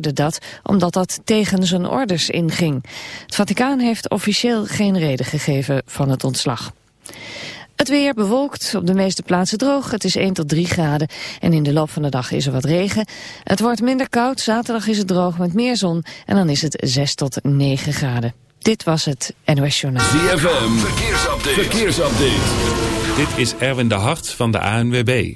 dat omdat dat tegen zijn orders inging. Het Vaticaan heeft officieel geen reden gegeven van het ontslag. Het weer bewolkt, op de meeste plaatsen droog. Het is 1 tot 3 graden en in de loop van de dag is er wat regen. Het wordt minder koud, zaterdag is het droog met meer zon en dan is het 6 tot 9 graden. Dit was het NOS Journaal. ZFM, verkeersupdate. verkeersupdate. Dit is Erwin de Hart van de ANWB.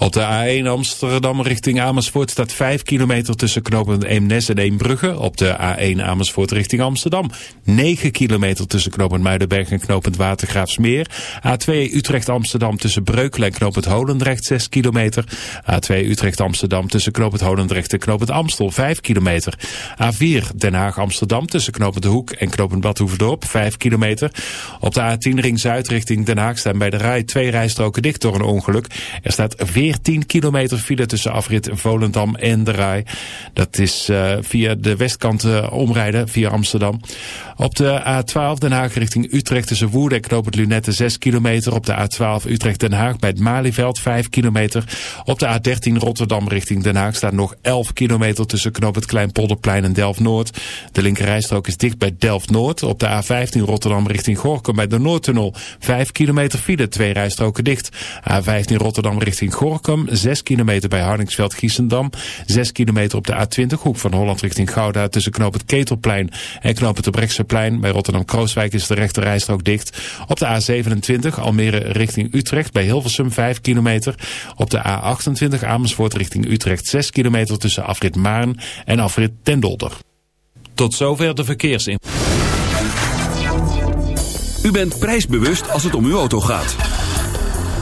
Op de A1 Amsterdam richting Amersfoort staat 5 kilometer tussen knooppunt Eemnes en Eembrugge. Op de A1 Amersfoort richting Amsterdam 9 kilometer tussen knooppunt Muidenberg en knooppunt Watergraafsmeer. A2 Utrecht Amsterdam tussen Breukelen en knooppunt Holendrecht 6 kilometer. A2 Utrecht Amsterdam tussen knooppunt Holendrecht en knooppunt Amstel 5 kilometer. A4 Den Haag Amsterdam tussen knooppunt De Hoek en knooppunt Badhoevedorp 5 kilometer. Op de A10 Ring Zuid richting Den Haag staan bij de rij twee rijstroken dicht door een ongeluk. Er staat 4 14 kilometer file tussen afrit Volendam en de Rij. Dat is uh, via de westkant uh, omrijden, via Amsterdam. Op de A12 Den Haag richting Utrecht tussen Woerden en het Lunette 6 kilometer. Op de A12 Utrecht Den Haag bij het Malieveld 5 kilometer. Op de A13 Rotterdam richting Den Haag staat nog 11 kilometer tussen Knoop het Kleinpolderplein en Delft-Noord. De linkerrijstrook is dicht bij Delft-Noord. Op de A15 Rotterdam richting Gorkum bij de Noordtunnel 5 kilometer file, twee rijstroken dicht. A15 Rotterdam richting Gorkum 6 kilometer bij Hardingsveld-Giessendam. 6 kilometer op de A20 hoek van Holland richting Gouda tussen Knoop het Ketelplein en Knoop het de Brechtseplein. Bij Rotterdam-Krooswijk is de rechterrijstrook dicht. Op de A27 Almere richting Utrecht bij Hilversum 5 kilometer. Op de A28 Amersfoort richting Utrecht 6 kilometer tussen afrit Maarn en afrit Tendolder. Tot zover de verkeersin. U bent prijsbewust als het om uw auto gaat.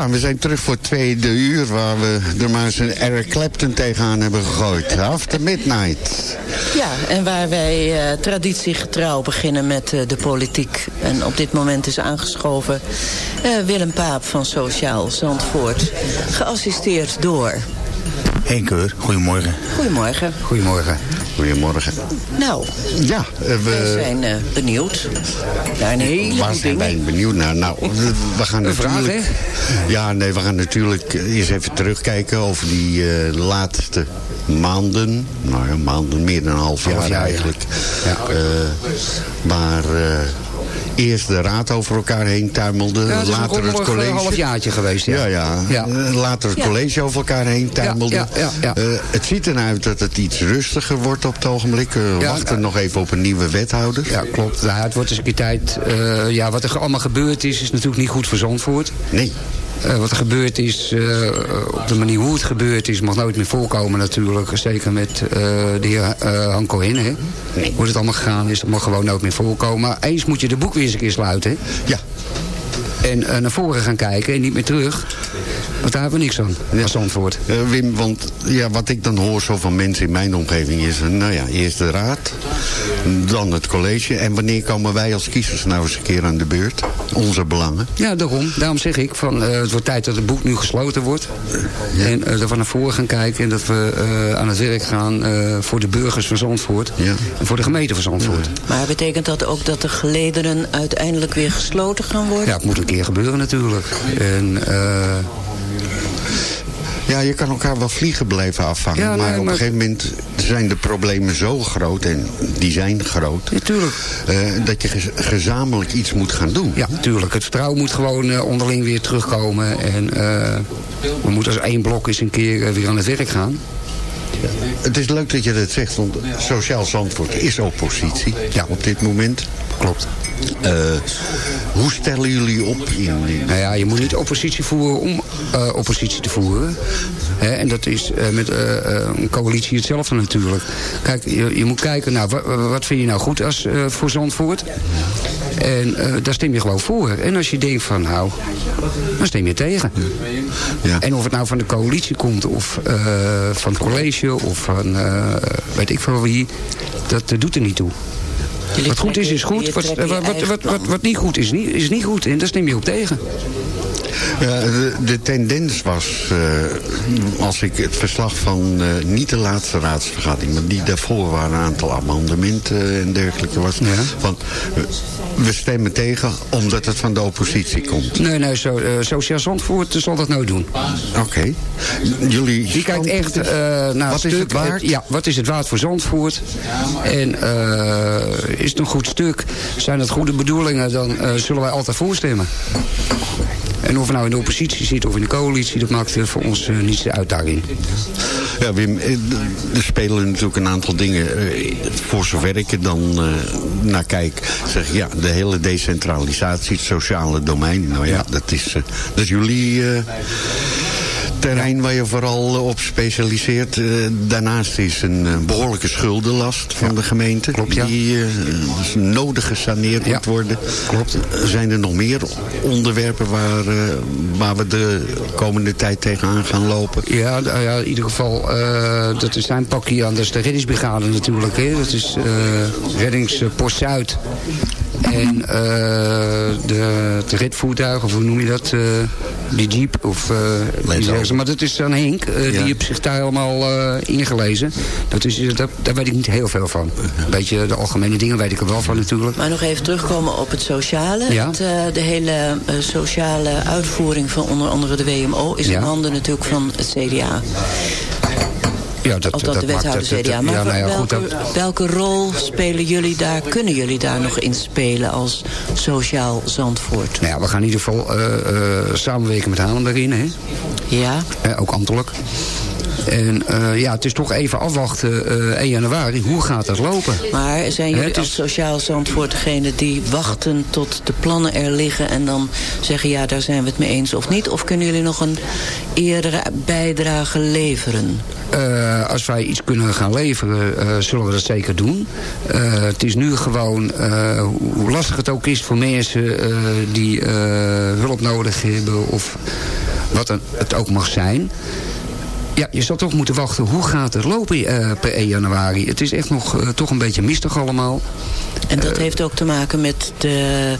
Ja, we zijn terug voor het tweede uur waar we er maar eens een Eric Clapton tegenaan hebben gegooid. After Midnight. Ja, en waar wij uh, traditiegetrouw beginnen met uh, de politiek. En op dit moment is aangeschoven uh, Willem Paap van Sociaal Zandvoort. Geassisteerd door... Henk Keur, goedemorgen. Goedemorgen. Goedemorgen. Goedemorgen. Nou, ja, we zijn uh, benieuwd naar een hele Waar zijn wij benieuwd naar? Nou, we, we gaan een natuurlijk... Vraag, ja, nee, we gaan natuurlijk eens even terugkijken over die uh, laatste maanden. Nou ja, maanden, meer dan een half jaar, eigenlijk. Ja. Uh, eerst de raad over elkaar heen tuimelde. Ja, later het college. een halfjaartje geweest, ja. Ja, ja. ja. Later het college over elkaar heen tuimelde. Uh, het ziet ernaar uit dat het iets rustiger wordt op het ogenblik. We uh, wachten nog even op een nieuwe wethouder. Ja, klopt. Nou, het wordt eens een keer tijd. Uh, ja, wat er allemaal gebeurd is, is natuurlijk niet goed voor Zandvoort. Nee. Uh, wat er gebeurd is, uh, op de manier hoe het gebeurd is... mag nooit meer voorkomen natuurlijk. Zeker met uh, de heer Hanko Hinn. Hè? Nee. Hoe het allemaal gegaan is, dat mag gewoon nooit meer voorkomen. Maar eens moet je de boek weer eens een keer sluiten. Hè? Ja. En naar voren gaan kijken en niet meer terug. Want daar hebben we niks aan, ja. als antwoord. Wim, want ja, wat ik dan hoor zo van mensen in mijn omgeving is... nou ja, eerst de raad, dan het college... en wanneer komen wij als kiezers nou eens een keer aan de beurt? Onze belangen. Ja, daarom. Daarom zeg ik, van, uh, het wordt tijd dat het boek nu gesloten wordt. Ja. En uh, dat we naar voren gaan kijken... en dat we uh, aan het werk gaan voor de burgers van Zandvoort... Ja. en voor de gemeente van Zandvoort. Ja. Maar betekent dat ook dat de gelederen uiteindelijk weer gesloten gaan worden? Ja, het moet een keer gebeuren natuurlijk. En... Ja, je kan elkaar wel vliegen blijven afvangen. Ja, nee, maar op maar... een gegeven moment zijn de problemen zo groot. En die zijn groot. Natuurlijk. Uh, dat je gez gezamenlijk iets moet gaan doen. Ja, natuurlijk. Het vertrouwen moet gewoon uh, onderling weer terugkomen. En we moeten als één blok eens een keer weer aan het werk gaan. Ja. Het is leuk dat je dat zegt, want Sociaal Zandvoort is oppositie ja. op dit moment. Klopt. Uh, hoe stellen jullie op? In, in... Nou ja, je moet niet oppositie voeren om uh, oppositie te voeren. Hè, en dat is uh, met een coalitie hetzelfde natuurlijk. Kijk, je, je moet kijken, nou, wat, wat vind je nou goed als, voor Zandvoort? En daar stem je gewoon voor. En als je denkt van, nou, dan stem je tegen. Ja. En of het nou van de coalitie komt, of van het college, of van weet ik veel wie, dat doet er niet toe. Wat goed is, is goed. Wat, wat, wat, wat, wat niet goed is, is niet goed. En daar stem je op tegen. Ja, de, de tendens was, uh, als ik het verslag van uh, niet de laatste raadsvergadering, maar die daarvoor waren een aantal amendementen en dergelijke was, ja. van we stemmen tegen omdat het van de oppositie komt. Nee, nee, zo, uh, Sociaal Zandvoort zal dat nou doen. Oké. Okay. Jullie Die kijkt echt naar wat stuk, is het waard? Ja, wat is het waard voor Zandvoort? En is het een goed stuk? Zijn het goede bedoelingen? Dan zullen wij altijd voorstemmen. En of we nou in de oppositie zitten of in de coalitie... dat maakt voor ons uh, niets uit daarin. Ja, Wim, er spelen natuurlijk een aantal dingen. Voor zover ik er dan naar kijk, zeg ja, de hele decentralisatie, het sociale domein. Nou ja, ja. dat is, dat is jullie terrein waar je vooral op specialiseert. daarnaast is een behoorlijke schuldenlast van ja. de gemeente. Klopt, ja. Die nodig gesaneerd ja. moet worden. Klopt. Zijn er nog meer onderwerpen waar, waar we de komende tijd tegenaan gaan lopen? Ja, ja in ieder geval, dat is zijn pakje aan. Dat is de reddingsbrigade natuurlijk. Hè. Dat is reddingspost Zuid. En uh, de, de redvoertuigen, of hoe noem je dat? Uh, die jeep. Of, uh, maar dat is aan Henk. Uh, ja. Die heeft zich daar allemaal uh, ingelezen. Dat is, dat, daar weet ik niet heel veel van. Een beetje de algemene dingen weet ik er wel van natuurlijk. Maar nog even terugkomen op het sociale. Ja. Het, de hele sociale uitvoering van onder andere de WMO... is ja. in handen natuurlijk van het CDA. Ja, dat, of dat, de wethouder CDA. Maar ja, nou ja, welke, goed, dat... welke rol spelen jullie daar, kunnen jullie daar nog in spelen als sociaal Zandvoort? Nou ja, we gaan in ieder geval uh, uh, samenwerken met Haarlem daarin, hè? Ja. Uh, ook ambtelijk. En uh, ja, het is toch even afwachten, uh, 1 januari, hoe gaat dat lopen? Maar zijn jullie is... als sociaal zandvoort degene die wachten tot de plannen er liggen... en dan zeggen, ja, daar zijn we het mee eens of niet? Of kunnen jullie nog een eerdere bijdrage leveren? Uh, als wij iets kunnen gaan leveren, uh, zullen we dat zeker doen. Uh, het is nu gewoon, hoe lastig het ook is voor mensen die hulp nodig hebben... of wat het ook mag zijn... Ja, je zal toch moeten wachten. Hoe gaat het lopen eh, per 1 januari? Het is echt nog eh, toch een beetje mistig allemaal. En dat heeft ook te maken met de,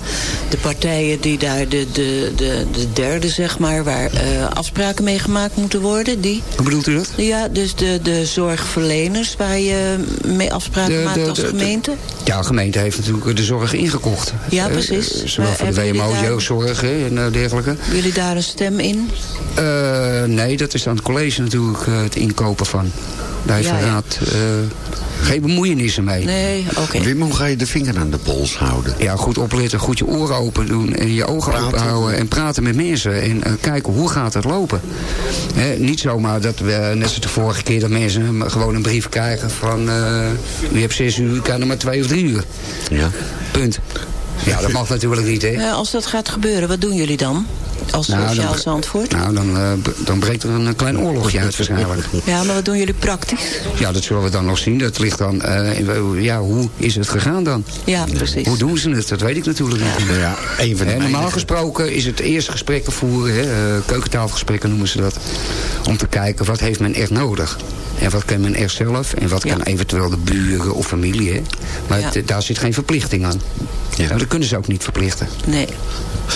de partijen die daar de, de, de, de derde, zeg maar, waar eh, afspraken mee gemaakt moeten worden. Die, Hoe bedoelt u dat? ja, dus de, de zorgverleners waar je mee afspraken De- maakt de- als gemeente. Ja, de gemeente heeft natuurlijk de zorg ingekocht. Ja, Eh, precies. eh, zowel voor de WMO, jeugdzorg en eh, dergelijke. Jullie daar een stem in? Eh, nee, dat is aan het college natuurlijk eh, het inkopen van. Daar heeft Ja, de raad eh, geen bemoeienissen mee. Nee, oké. Wim, hoe ga je de vinger aan de pols houden? Ja, goed opletten, goed je oren open doen en je ogen Praten. open houden en praten met mensen en eh, kijken hoe gaat het lopen. Hè, niet zomaar dat we, net zoals de vorige keer, dat mensen gewoon een brief krijgen van eh u hebt zes uur, u kan er maar twee of drie uur. Ja. Punt. Ja, dat mag natuurlijk niet, hè. Ja, als dat gaat gebeuren, wat doen jullie dan? Als Nou, Sociaal dan- Zandvoort? Nou, dan, eh, dan breekt er een eh, klein oorlogje uit waarschijnlijk. Ja, maar wat doen jullie praktisch? Ja, dat zullen we dan nog zien. Dat ligt dan, eh, in- ja, hoe is het gegaan dan? Ja, precies. Hoe doen ze het? Dat weet ik natuurlijk niet. Ja, een van de normaal gesproken is het eerst gesprekken voeren, hè, eh, keukentafelgesprekken noemen ze dat. Om te kijken wat heeft men echt nodig. En wat kan men echt zelf en wat Ja. kan eventueel de buren of familie. Hè. Maar Ja. het- daar zit geen verplichting aan. Ja. Dat kunnen ze ook niet verplichten. Nee.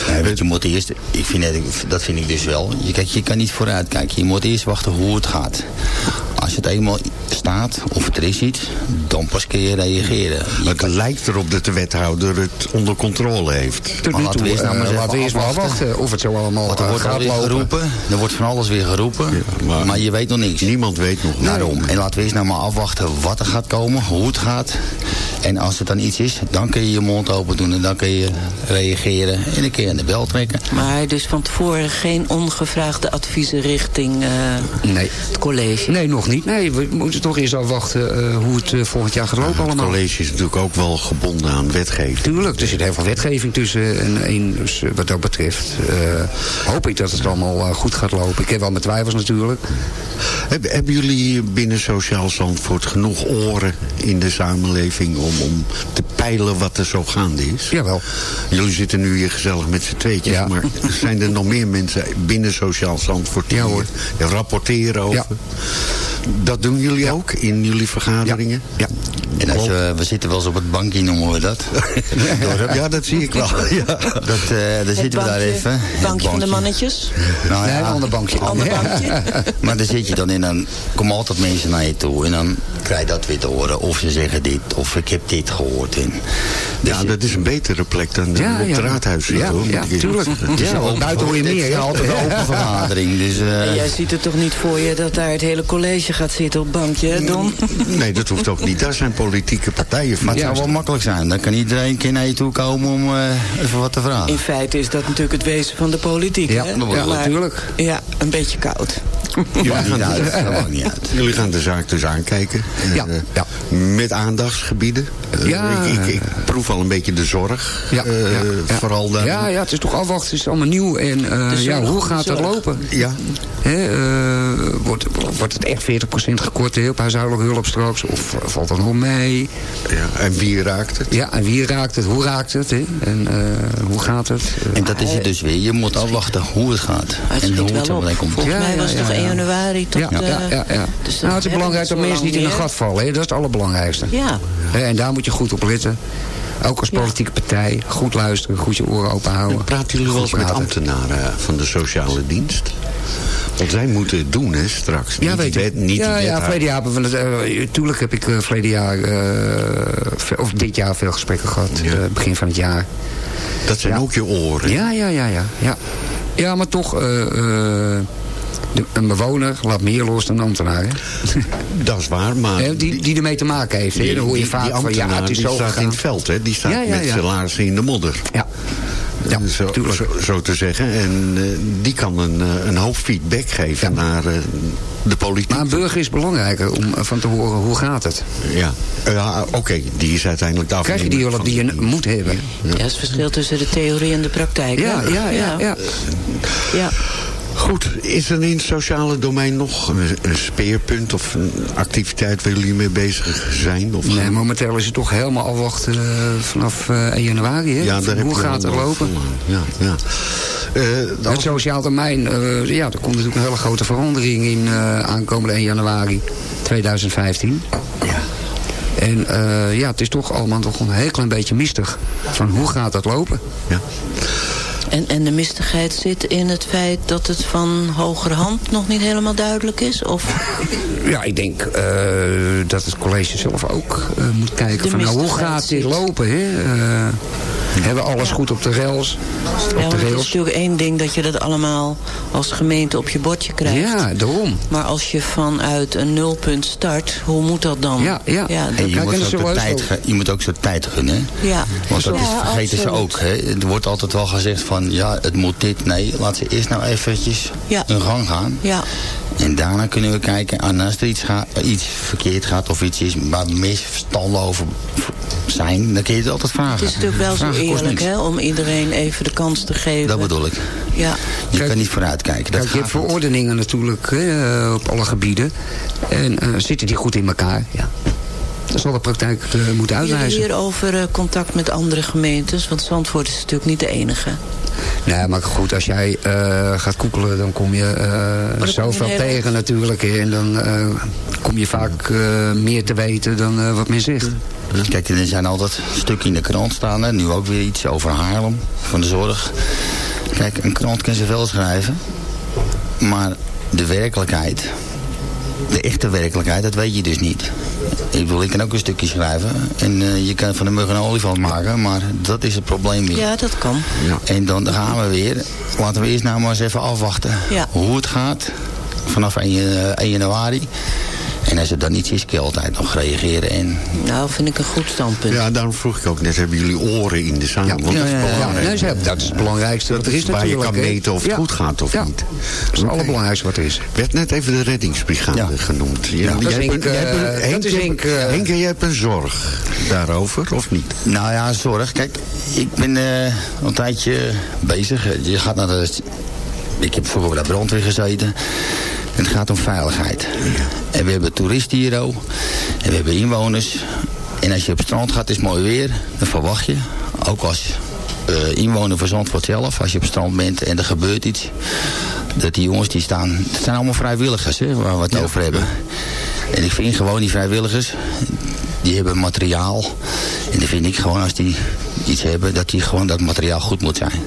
Nee, weet je moet eerst, ik vind dat vind ik dus wel. Je, kijk, je kan niet vooruit kijken. Je moet eerst wachten hoe het gaat. Als het eenmaal staat of het er is iets, dan pas kun je reageren. Je Maar het kan- lijkt erop dat de wethouder het onder controle heeft. Tot Maar laten we eerst nou maar eens laten we even eerst maar afwachten. of het zo allemaal Want er wordt gaat lopen. geroepen, er wordt van alles weer geroepen, Ja, maar, maar- je weet nog niks. Niemand weet nog. Daarom. En laten we eerst nou maar afwachten wat er gaat komen, hoe het gaat. En als er dan iets is, dan kun je je mond open doen en dan kun je reageren. En dan kun je aan de bel trekken. Maar dus van tevoren geen ongevraagde adviezen richting eh, Nee. het college. Nee, nog niet. Nee, we moeten toch eerst afwachten eh, hoe het eh, volgend jaar gaat lopen Het allemaal. college is natuurlijk ook wel gebonden aan wetgeving. Tuurlijk, er zit heel veel wetgeving tussen. En, en dus eh, wat dat betreft hoop ik dat het allemaal goed gaat lopen. Ik heb wel mijn twijfels natuurlijk. Hebben, hebben jullie binnen Sociaal Zandvoort genoeg oren in de samenleving om, om te peilen wat er zo gaande is? Jawel. Jullie zitten nu hier gezellig met z'n tweetjes, Ja. maar zijn er nog meer mensen binnen Sociaal Zandvoort die Ja, hoor. rapporteren over? Ja. Dat doen jullie ook in jullie vergaderingen? Ja. En als we, we zitten wel eens op het bankje, noemen we dat. Ja, dat zie ik wel. Ja. Dat, eh, daar Het zitten we daar bankje- even. Het bankje van de mannetjes. Nou Nee, ja, een ander bankje. Ander Ja. bankje. Maar dan zit je dan in dan komen altijd mensen naar je toe. En dan krijg je dat weer te horen. Of ze zeggen dit, of ik heb dit gehoord. En, dus Ja, dat is een betere plek dan Ja, op ja. het raadhuis. Ja, hoor, ja, tuurlijk. Ja, buiten hoor je het meer, is ja. altijd een open vergadering. Dus, eh, En jij ziet het toch niet voor je dat daar het hele college gaat zitten op het bankje, hè, Don? Nee, dat hoeft ook niet. Daar zijn politieke partijen van. maar het zou wel makkelijk zijn. Dan kan iedereen een keer naar je toe komen om eh, even wat te vragen. In feite is dat natuurlijk het wezen van de politiek, Ja, hè? dat Maar- natuurlijk. Ja, een beetje koud. Jullie gaan, niet uit. de, Dat maakt niet uit. jullie gaan de zaak dus aankijken. Eh, Ja, ja. Met aandachtsgebieden. Eh, Ja. ik, ik, ik proef al een beetje de zorg. Ja, eh, ja, ja. Vooral daar. Ja, ja, het is toch afwachten. Het is allemaal nieuw. En eh, ja, hoe gaat zorg. lopen? Ja. Hè, eh, wordt, wordt het echt 40% gekort op huishoudelijke hulp straks? Of eh, valt het nog mee? ja. En wie raakt het? Ja, en wie raakt het? Hoe raakt het? Hè? En eh, hoe gaat het? En dat is het dus weer. Je moet afwachten hoe het gaat. Het en hoe het wel zo op. meteen komt. Volgens Ja, mij was het ja, toch ja. 1 januari tot... ja, ja, ja, ja. dus nou, het is belangrijk dat mensen niet in een gat vallen. Hè? Dat is het allerbelangrijkste. Ja, Hè, En daar moet je goed op letten. Ook als Ja. politieke partij. Goed luisteren, goed je oren open houden. Praten jullie wel eens met ambtenaren van de sociale dienst? Want zij moeten het doen, hè, straks. Ja, niet weet wet- niet ja, ja, verleden jaar we het, eh, tuurlijk heb ik uh, verleden jaar, eh, of dit jaar veel gesprekken gehad. Ja. eh, begin van het jaar. Dat zijn Ja. ook je oren. Ja, ja, ja, ja. Ja, ja maar toch, de- een bewoner laat meer los dan een ambtenaar. Hè? Dat is waar, maar... Die, die ermee te maken heeft. Hè? Dan hoor je vaak die van, ja, het is die zo staat in het veld, hè? Die staat Ja, ja, met ja. zijn laarzen in de modder. Ja, ja zo, zo, zo te zeggen. En eh, die kan een, eh, een hoop feedback geven Ja. naar eh, de politiek. Maar een burger is belangrijker om van te horen hoe gaat het. Ja, ja oké, die is uiteindelijk de Krijg je die hulp die je moet hebben? ja, het verschil tussen de theorie en de praktijk. Ja, ja, ja. ja. Goed, is er in het sociale domein nog een, speerpunt of een activiteit waar jullie mee bezig zijn? Of Nee, momenteel is het toch helemaal afwachten eh, vanaf eh, 1 januari. Hè? Ja, daar Hoe gaat het lopen? Ja, ja. Eh, Het sociaal domein, ja, er komt natuurlijk een hele grote verandering in eh, aankomende 1 januari 2015. Ja. En ja, het is toch allemaal toch een heel klein beetje mistig. Van hoe gaat dat lopen? Ja. En, en de mistigheid zit in het feit dat het van hogerhand nog niet helemaal duidelijk is? Of Ja, ik denk eh, dat het college zelf ook eh, moet kijken De van nou, hoe gaat dit lopen? Hè? Hebben we alles goed op de rails? Op de het is rails? natuurlijk één ding dat je dat allemaal als gemeente op je bordje krijgt. Ja, daarom. Maar als je vanuit een nulpunt start, hoe moet dat dan? Ja, ja. ja, En je, moet ook de tijd, je moet ook zo'n tijd gunnen. ja. Want dat is, vergeten ze ook. Hè. Er wordt altijd wel gezegd van, ja, het moet dit. Nee, laat ze eerst nou eventjes Ja. hun gang gaan. Ja, En daarna kunnen we kijken, en als er iets, gaat, iets verkeerd gaat of iets is waar misverstanden over zijn, dan kun je het altijd vragen. het is natuurlijk wel zo Vragen eerlijk hè, om iedereen even de kans te geven. Dat bedoel ik. Ja. Je Kijk- kan niet vooruitkijken. Dat Kijk, je hebt verordeningen natuurlijk hè, op alle gebieden. En eh, zitten die goed in elkaar? Ja. Dat zal de praktijk eh, moeten Hebben jullie uitwijzen. hierover eh, contact met andere gemeentes? Want Zandvoort is natuurlijk niet de enige. Nee, maar goed, als jij eh, gaat koekelen, dan kom je eh, je zoveel tegen natuurlijk. hè. En dan eh, kom je vaak eh, meer te weten dan eh, wat men zegt. Kijk, er zijn altijd stukken in de krant staan. Hè. Nu ook weer iets over Haarlem, van de zorg. Kijk, een krant kan zoveel schrijven. Maar de werkelijkheid, de echte werkelijkheid, dat weet je dus niet. Ik bedoel, ik kan ook een stukje schrijven. En eh, je kan van de mug een olifant maken. Maar dat is het probleem weer. Ja, dat kan. En dan gaan we weer. Laten we eerst nou maar eens even afwachten Ja. hoe het gaat. Vanaf 1, eh, 1 januari. En als er dan iets is, kun je altijd nog reageren. En Nou, vind ik een goed standpunt. Ja, daarom vroeg ik ook net, hebben jullie oren in de zaal? Ja, Want dat is ja, ja, ja. belangrijk. nee, ze- dat is het belangrijkste wat er is waar je kan meten of het Ja. goed gaat of Ja. niet. Dat is het allerbelangrijkste wat er is. werd net even de reddingsbrigade Ja. genoemd. Ja, dat is jij hebt Henk, een- jij hebt een- eh, dat Henk, is jij Henk, hebt- eh, Henk, jij hebt een zorg daarover, of niet? Nou ja, zorg. Kijk, ik ben eh, een tijdje bezig. Je gaat naar de... Ik heb vroeger bij de brandweer gezeten. Het gaat om veiligheid. En we hebben toeristen hier ook. En we hebben inwoners. En als je op het strand gaat, is het mooi weer. Dan verwacht je, ook als eh, inwoner van Zandvoort zelf... als je op het strand bent en er gebeurt iets... dat die jongens die staan... Het zijn allemaal vrijwilligers hè, waar we het over hebben. En ik vind gewoon die vrijwilligers... die hebben materiaal. En dan vind ik gewoon als die iets hebben... dat die gewoon dat materiaal goed moet zijn.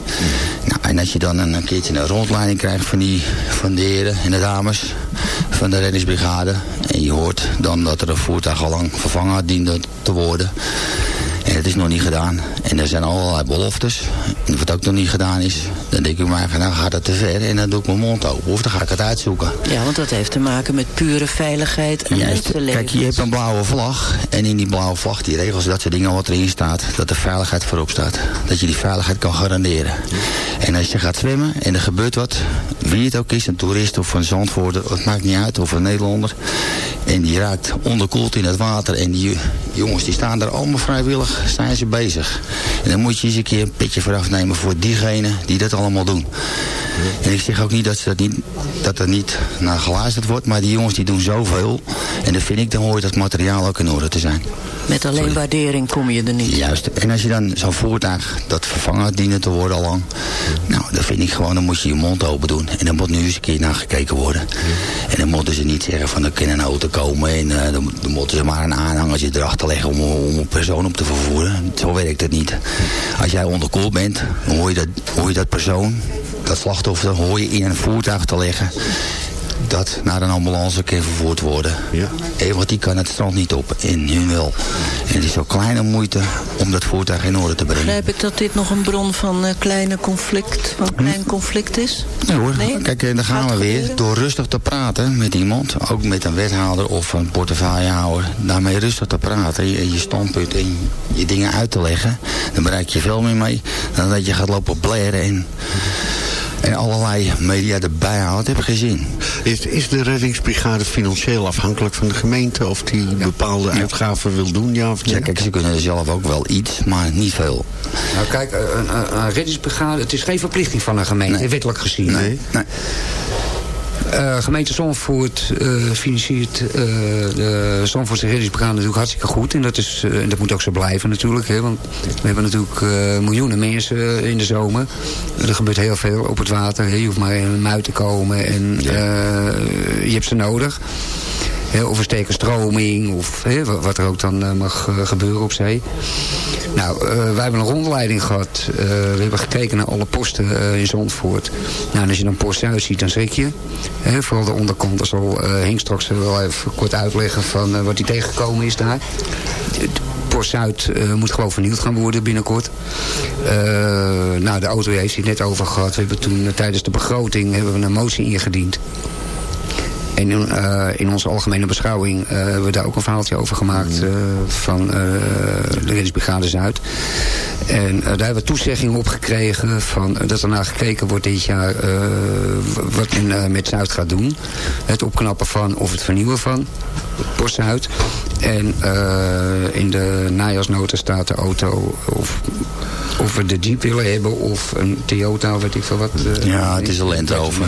Nou, en als je dan een, een keertje een rondleiding krijgt van, die, van de heren en de dames... van de reddingsbrigade... en je hoort dan dat er een voertuig al lang vervangen had diende te worden... Het is nog niet gedaan. En er zijn allerlei beloftes. En wat ook nog niet gedaan is, dan denk ik maar van nou gaat het te ver. En dan doe ik mijn mond open. Of dan ga ik het uitzoeken. Ja, want dat heeft te maken met pure veiligheid en Juist. mensenlevens. Kijk, je hebt een blauwe vlag. En in die blauwe vlag, die regels, dat soort dingen wat erin staat. Dat de veiligheid voorop staat. Dat je die veiligheid kan garanderen. En als je gaat zwemmen en er gebeurt wat. Wie het ook is, een toerist of een zandvoorder. Het maakt niet uit. Of een Nederlander. En die raakt onderkoeld in het water. En die jongens die staan daar allemaal vrijwillig. Zijn ze bezig. En dan moet je eens een keer een petje vooraf nemen voor diegenen die dat allemaal doen. En ik zeg ook niet dat, ze dat, niet, dat er niet naar geluisterd wordt. Maar die jongens die doen zoveel. En dan vind ik, dan hoort dat materiaal ook in orde te zijn. Met alleen waardering kom je er niet. Juist. En als je dan zo'n voertuig dat vervangen dienen te worden al lang. Nou, dan vind ik gewoon, dan moet je je mond open doen. En dan moet nu eens een keer naar gekeken worden. En dan moeten ze niet zeggen van, er kan een auto komen. En eh, dan, dan moeten ze maar een aanhangertje erachter leggen om, om een persoon op te vervoeren. Zo werkt het niet. Als jij onderkoeld bent, hoor je dat, dat persoon, dat slachtoffer, hoor je in een voertuig te leggen dat naar een ambulance kan vervoerd worden. Ja. Want die kan het strand niet op. En hun wel. En het is zo kleine moeite om dat voertuig in orde te brengen. Begrijp ik dat dit nog een bron van eh, kleine conflict, van klein conflict is? Nee hoor, Nee? kijk, eh, dan gaan Gaat we weer. gebeuren? Door rustig te praten met iemand, ook met een wethouder of een portefeuillehouder. Daarmee rustig te praten, je, je standpunt en je dingen uit te leggen. Dan bereik je veel meer mee dan dat je gaat lopen blaren en en allerlei media erbij haalt, heb ik geen zin. Is, is de reddingsbrigade financieel afhankelijk van de gemeente? Of die bepaalde uitgaven wil doen, ja of nee? Ja, kijk, ze kunnen zelf ook wel iets, maar niet veel. Nou kijk, een, een, een reddingsbrigade, het is geen verplichting van een gemeente, wettelijk gezien. Nee. Nee. Eh, gemeente Zandvoort eh, financiert uh, de Zandvoortse reddingsbrigade natuurlijk hartstikke goed. En dat, is, en dat moet ook zo blijven natuurlijk. Hè, want we hebben natuurlijk miljoenen mensen in de zomer. Er gebeurt heel veel op het water. Hè, je hoeft maar in een muid te komen en je hebt ze nodig. Hè, of stroming, of hè, wa- wat er ook dan eh, mag eh, gebeuren op zee. Nou, eh, wij hebben een rondleiding gehad. Eh, we hebben gekeken naar alle posten in Zandvoort. Nou, en als je dan post Zuid ziet, dan schrik je. Hè, vooral de onderkant, dat zal Henk straks wel even kort uitleggen van wat hij tegengekomen is daar. Post Zuid moet gewoon vernieuwd gaan worden binnenkort. Nou, de auto heeft het net over gehad. We hebben toen tijdens de begroting hebben we een motie ingediend. En in, eh, in onze algemene beschouwing eh, hebben we daar ook een verhaaltje over gemaakt eh, van de reddingsbrigade Zuid. En daar hebben we toezegging op gekregen van, dat er naar gekeken wordt dit jaar wat men met Zuid gaat doen. Het opknappen van of het vernieuwen van Post Zuid. En eh, in de najaarsnota staat de auto of, of we de Jeep willen hebben of een Toyota of weet ik veel wat. eh, Ja, het is een Land Rover.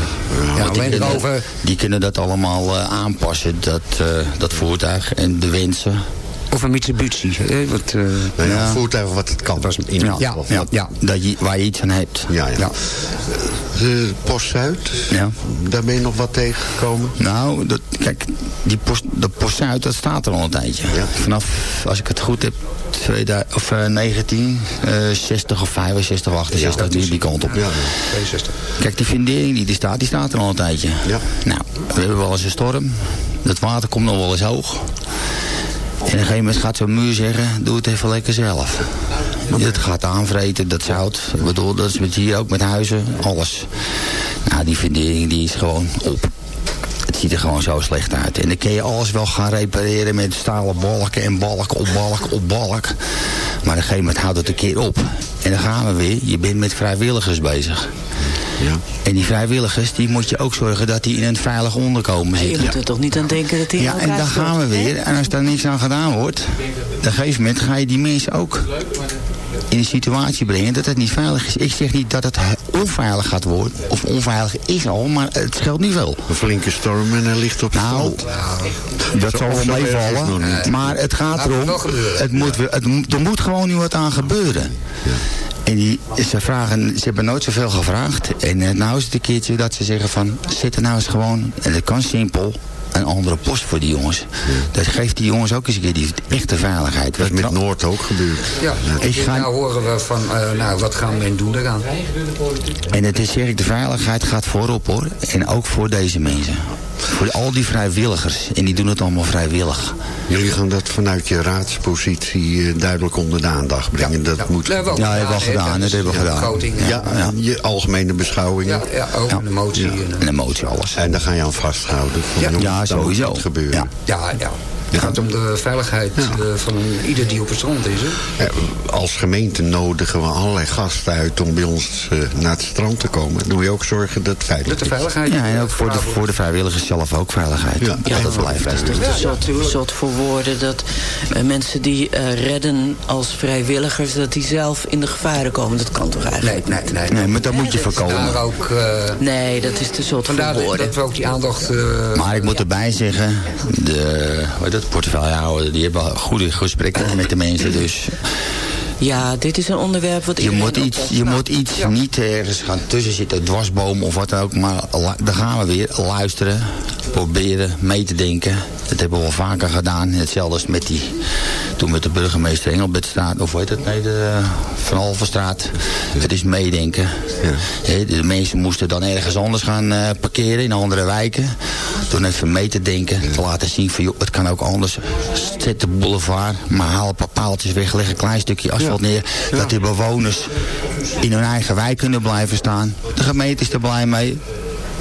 Ja, die kunnen-. Die kunnen dat allemaal eh, aanpassen, dat, dat voertuig en de wensen. Of een Mitsubishi. Hè, wat, eh, Nou ja, Ja. een voertuig wat het kan. In Ja, geval. ja, ja. Dat je, waar je iets aan hebt. Ja, ja. Ja. De Post Zuid, Ja. daar ben je nog wat tegengekomen? Nou, dat, kijk, die post, de post Zuid, dat staat er al een tijdje. Ja. Vanaf, als ik het goed heb, 2000, of, eh, 19, eh, 60 of 65 of 68, die, die kant op. Ja. 62. Kijk, die fundering die er staat, die staat er al een tijdje. Ja. Nou, we hebben wel eens een storm. Het water komt nog wel eens hoog. En op een gegeven moment gaat zo'n muur zeggen, doe het even lekker zelf. Het gaat aanvreten, dat zout. Ik bedoel, dat is met hier ook met huizen, alles. Nou, die fundering die is gewoon op. Het ziet er gewoon zo slecht uit. En dan kun je alles wel gaan repareren met stalen balken en balk op balk op balk. Maar op een gegeven moment houdt het een keer op. En dan gaan we weer. Je bent met vrijwilligers bezig. Ja. En die vrijwilligers, die moet je ook zorgen dat die in een veilig onderkomen Je zitten. moet er toch niet aan denken dat in Ja, en dan gaan we weer. En als daar niks aan gedaan wordt, op een gegeven moment ga je die mensen ook in een situatie brengen dat het niet veilig is. Ik zeg niet dat het onveilig gaat worden, of onveilig is al, maar het scheelt niet veel. Een flinke storm en hij ligt op Nou, strand. dat zal wel meevallen. Maar het gaat erom, het moet, het, moet- er moet gewoon nu wat aan gebeuren. En die, ze, vragen, ze hebben nooit zoveel gevraagd. En eh, nou is het een keertje dat ze zeggen van... zet er nou eens gewoon, en dat kan simpel... een andere post voor die jongens. Dat geeft die jongens ook eens een keer die echte veiligheid. Dat is met Noord ook gebeurd. Ja, Ik ga- nou horen we van, eh, nou, wat gaan men doen eraan? En het is, zeg ik, de veiligheid gaat voorop hoor. En ook voor deze mensen. Voor al die vrijwilligers. En die doen het allemaal vrijwillig. Jullie gaan dat vanuit je raadspositie eh, duidelijk onder de aandacht brengen. Dat moet... Dat hebben we ook Ja, hebben we hè, gedaan, dat hebben we gedaan. Ja, Ja. je algemene beschouwingen. Ja, ja, ook Ja. een emotie. en, Een emotie, alles. En daar ga je aan vasthouden. Van, Ja. Ja, moet sowieso. gebeuren. Ja. Ja, ja. Het gaat om de veiligheid eh, van ieder die op het strand is. Hè? Als gemeente nodigen we allerlei gasten uit om bij ons eh, naar het strand te komen. Dan moet je ook zorgen dat het veilig Dat de is. veiligheid... Ja, en ook voor de, voor de vrijwilligers zelf ook veiligheid. Ja. Ja, dat blijft Het is voor woorden dat eh, mensen die eh, redden als vrijwilligers... dat die zelf in de gevaren komen. Dat kan toch Nee, eigenlijk nee, nee. Nee, maar dat moet je voorkomen. Daar ook... eh, Nee, dat is te zot vandaar voor dat woorden. dat we ook die aandacht... eh, Maar ik moet erbij zeggen, de, wat dat, portefeuillehouder, die hebben goede gesprekken met de mensen. Dus Ja, dit is een onderwerp wat je moet iets, je moet iets niet ergens gaan tussen zitten, dwarsboom of wat dan ook. Maar daar gaan we weer, luisteren, proberen, mee te denken. Dat hebben we wel vaker gedaan. Hetzelfde als met die, toen met de burgemeester Engelbertstraat, of hoe heet het, nee, de Van Alvenstraat. Het is meedenken. Hè, De mensen moesten dan ergens anders gaan eh, parkeren, in andere wijken. Toen even mee te denken, te laten zien van, joh, het kan ook anders. Zet de boulevard, maar haal een paar paaltjes weg, leg een klein stukje asfalt neer. Dat de bewoners in hun eigen wijk kunnen blijven staan. De gemeente is er blij mee.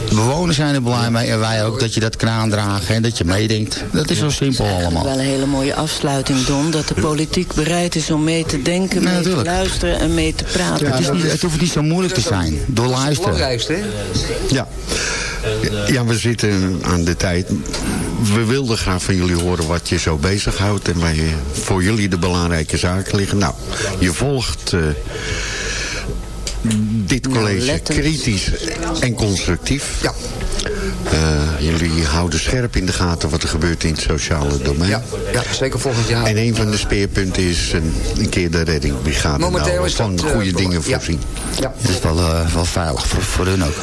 De bewoners zijn er blij mee en wij ook dat je dat kraan draagt en dat je meedenkt. Dat is zo simpel allemaal. Wel een hele mooie afsluiting, Don. Dat de politiek bereid is om mee te denken, mee te luisteren en mee te praten. het, is niet, het hoeft niet zo moeilijk te zijn. Door luisteren. belangrijkste, hè? Ja. Ja, we zitten aan de tijd. We wilden graag van jullie horen wat je zo bezighoudt... en waar je, voor jullie de belangrijke zaken liggen. Nou, je volgt eh, dit college lettend. kritisch en constructief. Ja. Jullie houden scherp in de gaten wat er gebeurt in het sociale domein. Ja, ja, zeker volgend jaar. En een van de speerpunten is een, een keer de reddingbrigade Momenteel nou, is van dat, eh, goede dingen voorzien. Ja. Dat is wel, eh, wel veilig voor, voor hun ook.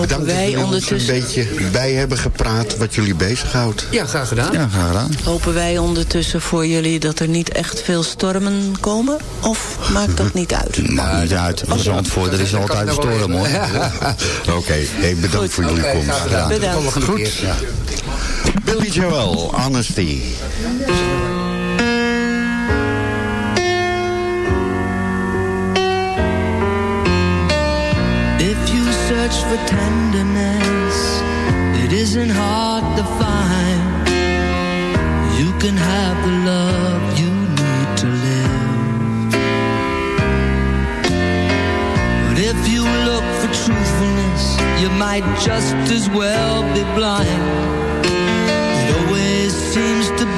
Bedankt dat wij jullie ons ondertussen- een beetje bij hebben gepraat wat jullie bezighoudt. Ja, graag gedaan. Ja, graag gedaan. Hopen wij ondertussen voor jullie dat er niet echt veel stormen komen? Of maakt dat niet uit? Maakt niet uit. Van Zandvoort, er is altijd een storm hoor. Oké, hey, bedankt voor jullie komst. Gedaan. Bedankt. Volgende Goed. keer. Ja. Billy Joel, Honesty. If you search for tenderness, it isn't hard to find. You can have the love you need to live. But if you look for truthfulness, you might just as well be blind. It always seems to be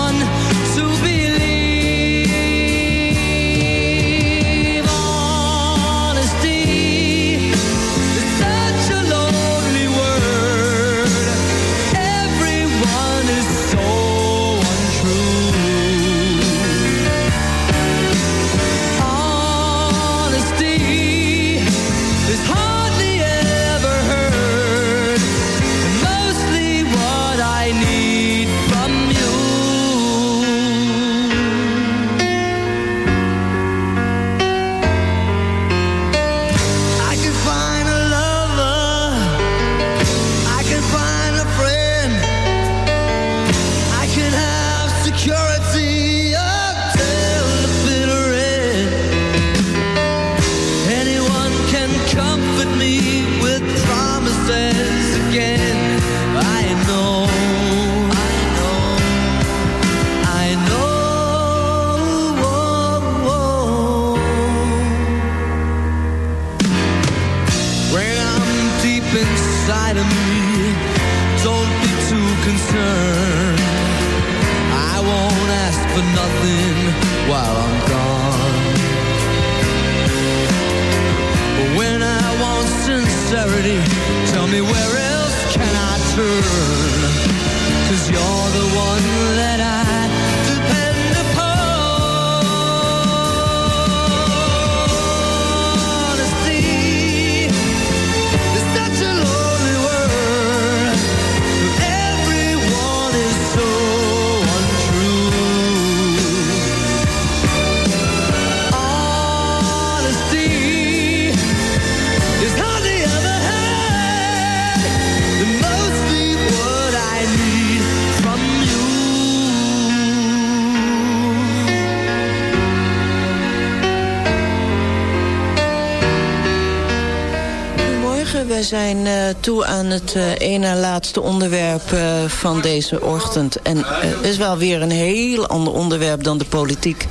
toe aan het uh, ene laatste onderwerp uh, van deze ochtend. En het is wel weer een heel ander onderwerp dan de politiek.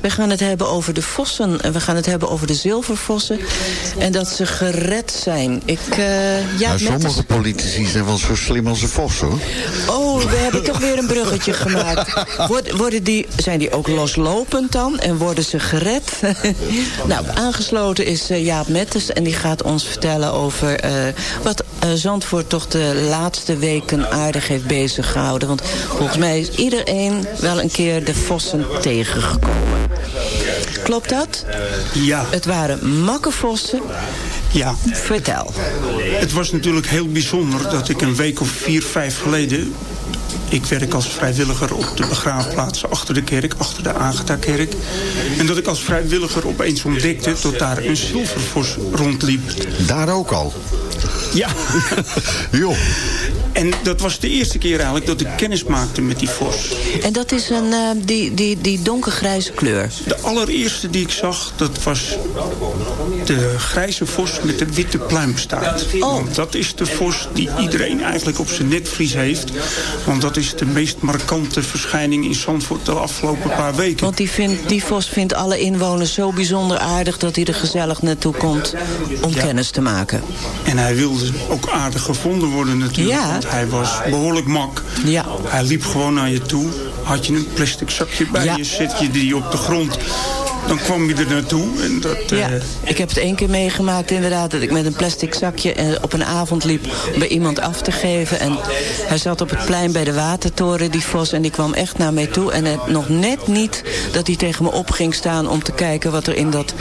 We gaan het hebben over de vossen. En we gaan het hebben over de zilvervossen. En dat ze gered zijn. Ik, uh, ja, nou, sommige politici zijn wel zo slim als een vos, hoor. Oh, we hebben toch weer een bruggetje gemaakt. Worden, worden die, zijn die ook loslopend dan? En worden ze gered? nou, aangesloten is uh, Jaap Mettes. En die gaat ons vertellen over uh, wat Zandvoort toch de laatste weken aardig heeft bezig gehouden. Want volgens mij is iedereen wel een keer de vossen tegengekomen. Klopt dat? Ja. Het waren makkenvossen. Ja. Vertel. Het was natuurlijk heel bijzonder dat ik een week of vier, vijf geleden... Ik werk als vrijwilliger op de begraafplaats achter de kerk, achter de Agatha-kerk. En dat ik als vrijwilliger opeens ontdekte dat daar een zilvervos rondliep. Daar ook al? Ja. Joh. En dat was de eerste keer eigenlijk dat ik kennis maakte met die vos. En dat is een, uh, die, die, die donkergrijze kleur? De allereerste die ik zag, dat was de grijze vos met de witte pluimstaart. Oh. Want dat is de vos die iedereen eigenlijk op zijn netvlies heeft. Want dat is de meest markante verschijning in Zandvoort de afgelopen paar weken. Want die, vindt, die vos vindt alle inwoners zo bijzonder aardig... dat hij er gezellig naartoe komt om ja. kennis te maken. En hij wilde ook aardig gevonden worden natuurlijk. Ja. Hij was behoorlijk mak. Ja. Hij liep gewoon naar je toe. Had je een plastic zakje bij Ja. je, zet je die op de grond. Dan kwam je er naartoe. En dat, Ja, eh, ik heb het één keer meegemaakt inderdaad... dat ik met een plastic zakje eh, op een avond liep om bij iemand af te geven. En hij zat op het plein bij de watertoren, die vos... en die kwam echt naar mij toe. En het nog net niet dat hij tegen me op ging staan... om te kijken wat er in dat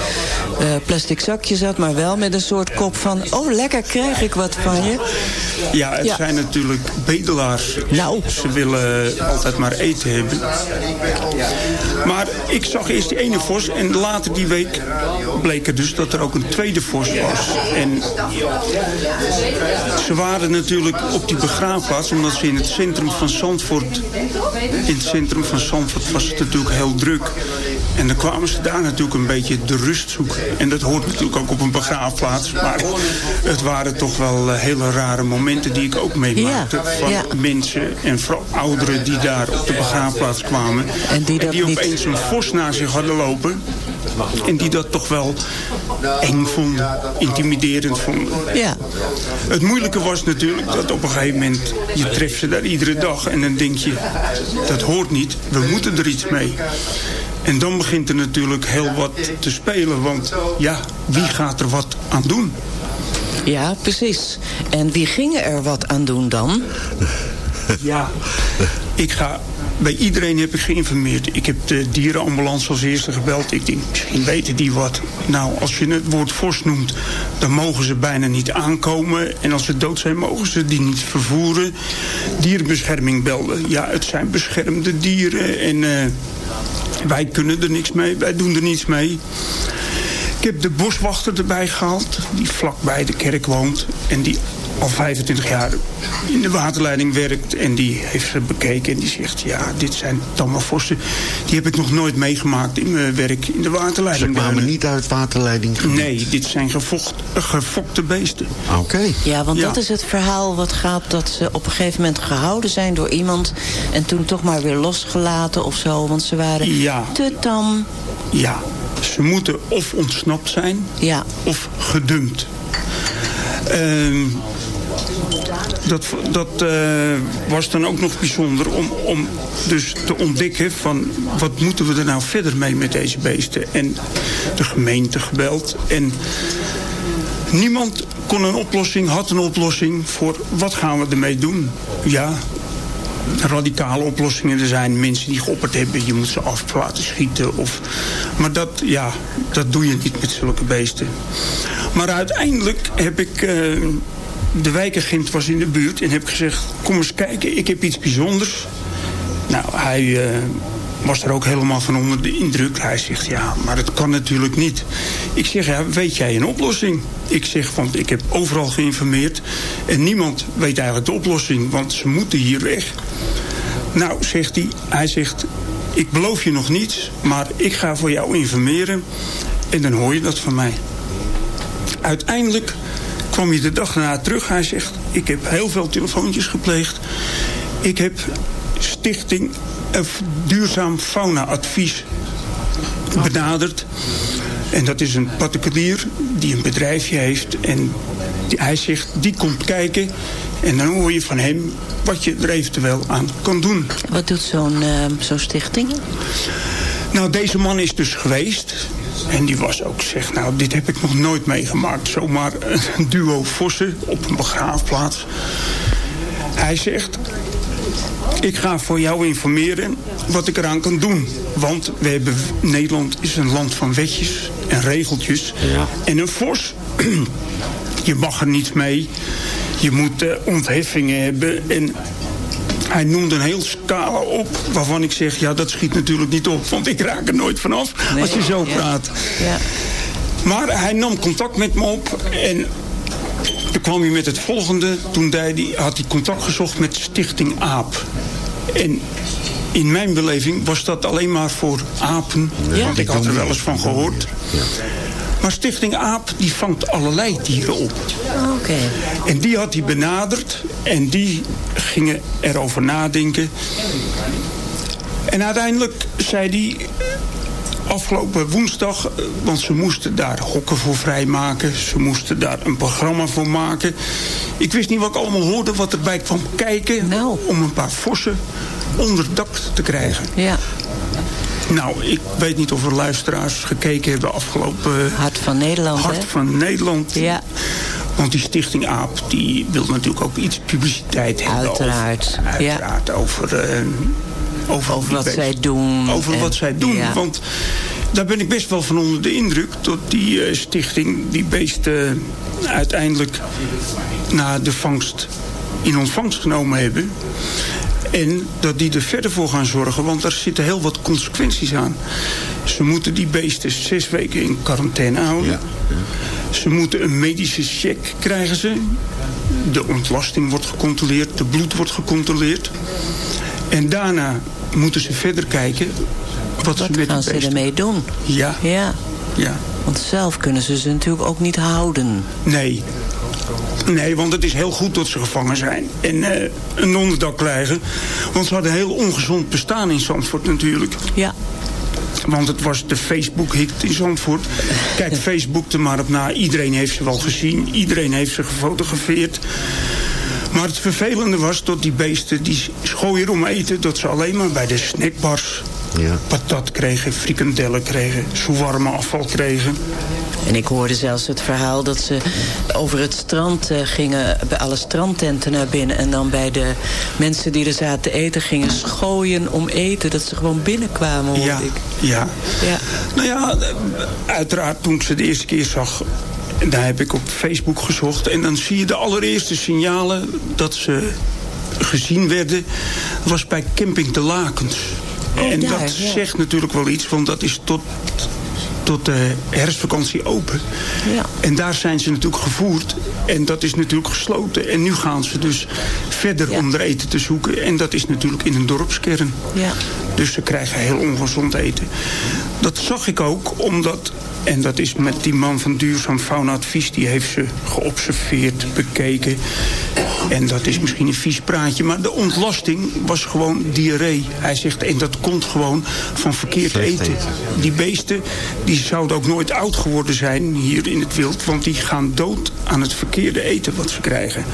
eh, plastic zakje zat... maar wel met een soort kop van... oh, lekker, krijg ik wat van je. ja, het Ja. zijn natuurlijk bedelaars. Nou. Ze willen altijd maar eten hebben. Maar ik zag eerst die ene vos en later die week bleek er dus dat er ook een tweede vos was. En ze waren natuurlijk op die begraafplaats, omdat ze in het centrum van Zandvoort... In het centrum van Zandvoort was het natuurlijk heel druk. En dan kwamen ze daar natuurlijk een beetje de rust zoeken. En dat hoort natuurlijk ook op een begraafplaats. Maar het waren toch wel eh, hele rare momenten die ik ook meemaakte. Ja, van ja. mensen en vooral ouderen die daar op de begraafplaats kwamen. En die dat niet- opeens een vos naar zich hadden lopen. En die dat toch wel eng vonden, intimiderend vonden. Ja. Het moeilijke was natuurlijk dat op een gegeven moment... je treft ze daar iedere dag en dan denk je... dat hoort niet, we moeten er iets mee. En dan begint er natuurlijk heel wat te spelen. Want ja, wie gaat er wat aan doen? Ja, precies. En wie gingen er wat aan doen dan? Ja. Ik ga... Bij iedereen heb ik geïnformeerd. Ik heb de dierenambulance als eerste gebeld. Ik denk, misschien weten die wat. Nou, als je het woord vos noemt, dan mogen ze bijna niet aankomen. En als ze dood zijn, mogen ze die niet vervoeren. Dierenbescherming belde. Ja, het zijn beschermde dieren. En eh, wij kunnen er niks mee. Wij doen er niets mee. Ik heb de boswachter erbij gehaald, die vlakbij de kerk woont. En die al 25 jaar in de waterleiding werkt. En die heeft ze bekeken en die zegt... ja, dit zijn tamme vossen. Die heb ik nog nooit meegemaakt in mijn werk in de Ze waterleiding. kwamen niet uit waterleiding. Nee, dit zijn gevocht, gefokte beesten. Oké. Ja, want Ja. dat is het verhaal wat gaat dat ze op een gegeven moment gehouden zijn door iemand... en toen toch maar weer losgelaten of zo, want ze waren Ja. te tam. Ja, ze moeten of ontsnapt zijn Ja. of gedumpt. Ehm, dat dat eh, was dan ook nog bijzonder om, om dus te ontdekken van wat moeten we er nou verder mee met deze beesten. En de gemeente gebeld en niemand kon een oplossing, had een oplossing voor wat gaan we ermee doen. Ja, radicale oplossingen. Er zijn mensen die geopperd hebben, je moet ze af laten schieten. Of, maar dat, ja, dat doe je niet met zulke beesten. Maar uiteindelijk heb ik... eh, de wijkagent was in de buurt en heb gezegd... kom eens kijken, ik heb iets bijzonders. Nou, hij eh, was er ook helemaal van onder de indruk. Hij zegt, ja, maar dat kan natuurlijk niet. Ik zeg, ja, weet jij een oplossing? Ik zeg, want ik heb overal geïnformeerd... en niemand weet eigenlijk de oplossing, want ze moeten hier weg. Nou, zegt hij, hij zegt... ik beloof je nog niets, maar ik ga voor jou informeren... en dan hoor je dat van mij. Uiteindelijk kwam hij de dag daarna terug. Hij zegt, ik heb heel veel telefoontjes gepleegd. Ik heb stichting Duurzaam Fauna Advies benaderd. En dat is een particulier die een bedrijfje heeft. En die- hij zegt, die komt kijken. En dan hoor je van hem wat je er eventueel aan kan doen. Wat doet zo'n eh, zo'n stichting? Nou, deze man is dus geweest. En die was ook, zegt, nou, dit heb ik nog nooit meegemaakt. Zomaar een duo vossen op een begraafplaats. Hij zegt, ik ga voor jou informeren wat ik eraan kan doen. Want we hebben, Nederland is een land van wetjes en regeltjes. En een vos, je mag er niet mee. Je moet eh, ontheffingen hebben. En hij noemde een heel scala op waarvan ik zeg... ja, dat schiet natuurlijk niet op, want ik raak er nooit vanaf als je zo ja. praat. Ja. Maar hij nam contact met me op en toen kwam hij met het volgende. Toen hij, die- had hij contact gezocht met Stichting AAP. En in mijn beleving was dat alleen maar voor apen. want ik had er wel eens van gehoord. Maar Stichting AAP die vangt allerlei dieren op. Oké. En die had hij benaderd en die gingen erover nadenken. En uiteindelijk zei hij afgelopen woensdag, eh, want ze moesten daar hokken voor vrijmaken. Ze moesten daar een programma voor maken. Ik wist niet wat ik allemaal hoorde, wat erbij kwam kijken... om een paar vossen onder dak te krijgen. Ja. Nou, ik weet niet of er luisteraars gekeken hebben afgelopen... Hart van Nederland, Hart hè? van Nederland. Ja. Want die stichting AAP, die wil natuurlijk ook iets publiciteit hebben. Uiteraard, Over, uiteraard, over... eh, over, Over wat zij doen Over en- wat zij doen. ja. Want daar ben ik best wel van onder de indruk... dat die eh, stichting die beesten uiteindelijk... na de vangst in ontvangst genomen hebben... En dat die er verder voor gaan zorgen, want daar zitten heel wat consequenties aan. Ze moeten die beesten zes weken in quarantaine houden. Ze moeten een medische check krijgen ze. De ontlasting wordt gecontroleerd, de bloed wordt gecontroleerd. En daarna moeten ze verder kijken wat, ze met gaan ze ermee doen? Ja. Ja. Ja. Want zelf kunnen ze ze natuurlijk ook niet houden. Nee. Nee, want het is heel goed dat ze gevangen zijn. En eh, een onderdak krijgen. Want ze hadden een heel ongezond bestaan in Zandvoort natuurlijk. Ja. Want het was de Facebook-hit in Zandvoort. Kijk Facebook er maar op na. Iedereen heeft ze wel gezien. Iedereen heeft ze gefotografeerd. Maar het vervelende was dat die beesten... die schooien om eten... dat ze alleen maar bij de snackbars... patat kregen, frikandellen kregen... shawarma afval kregen. En ik hoorde zelfs het verhaal dat ze over het strand eh, gingen... bij alle strandtenten naar binnen... en dan bij de mensen die er zaten te eten gingen schooien om eten. Dat ze gewoon binnenkwamen, hoorde Ja, ik. ja. Ja. Nou ja, eh, uiteraard toen ik ze de eerste keer zag... daar heb ik op Facebook gezocht. En dan zie je de allereerste signalen dat ze gezien werden... was bij Camping de Lakens. En daar, dat ja. zegt natuurlijk wel iets, want dat is tot, tot de herfstvakantie open. Ja. En daar zijn ze natuurlijk gevoerd. En dat is natuurlijk gesloten. En nu gaan ze dus verder om er eten te zoeken. En dat is natuurlijk in een dorpskern. Ja. Dus ze krijgen heel ongezond eten. Dat zag ik ook omdat... En dat is met die man van Duurzaam Fauna Advies... die heeft ze geobserveerd, bekeken. En dat is misschien een vies praatje... maar de ontlasting was gewoon diarree. Hij zegt, en dat komt gewoon van verkeerd eten. Die beesten die zouden ook nooit oud geworden zijn hier in het wild... want die gaan dood aan het verkeerde eten wat ze krijgen.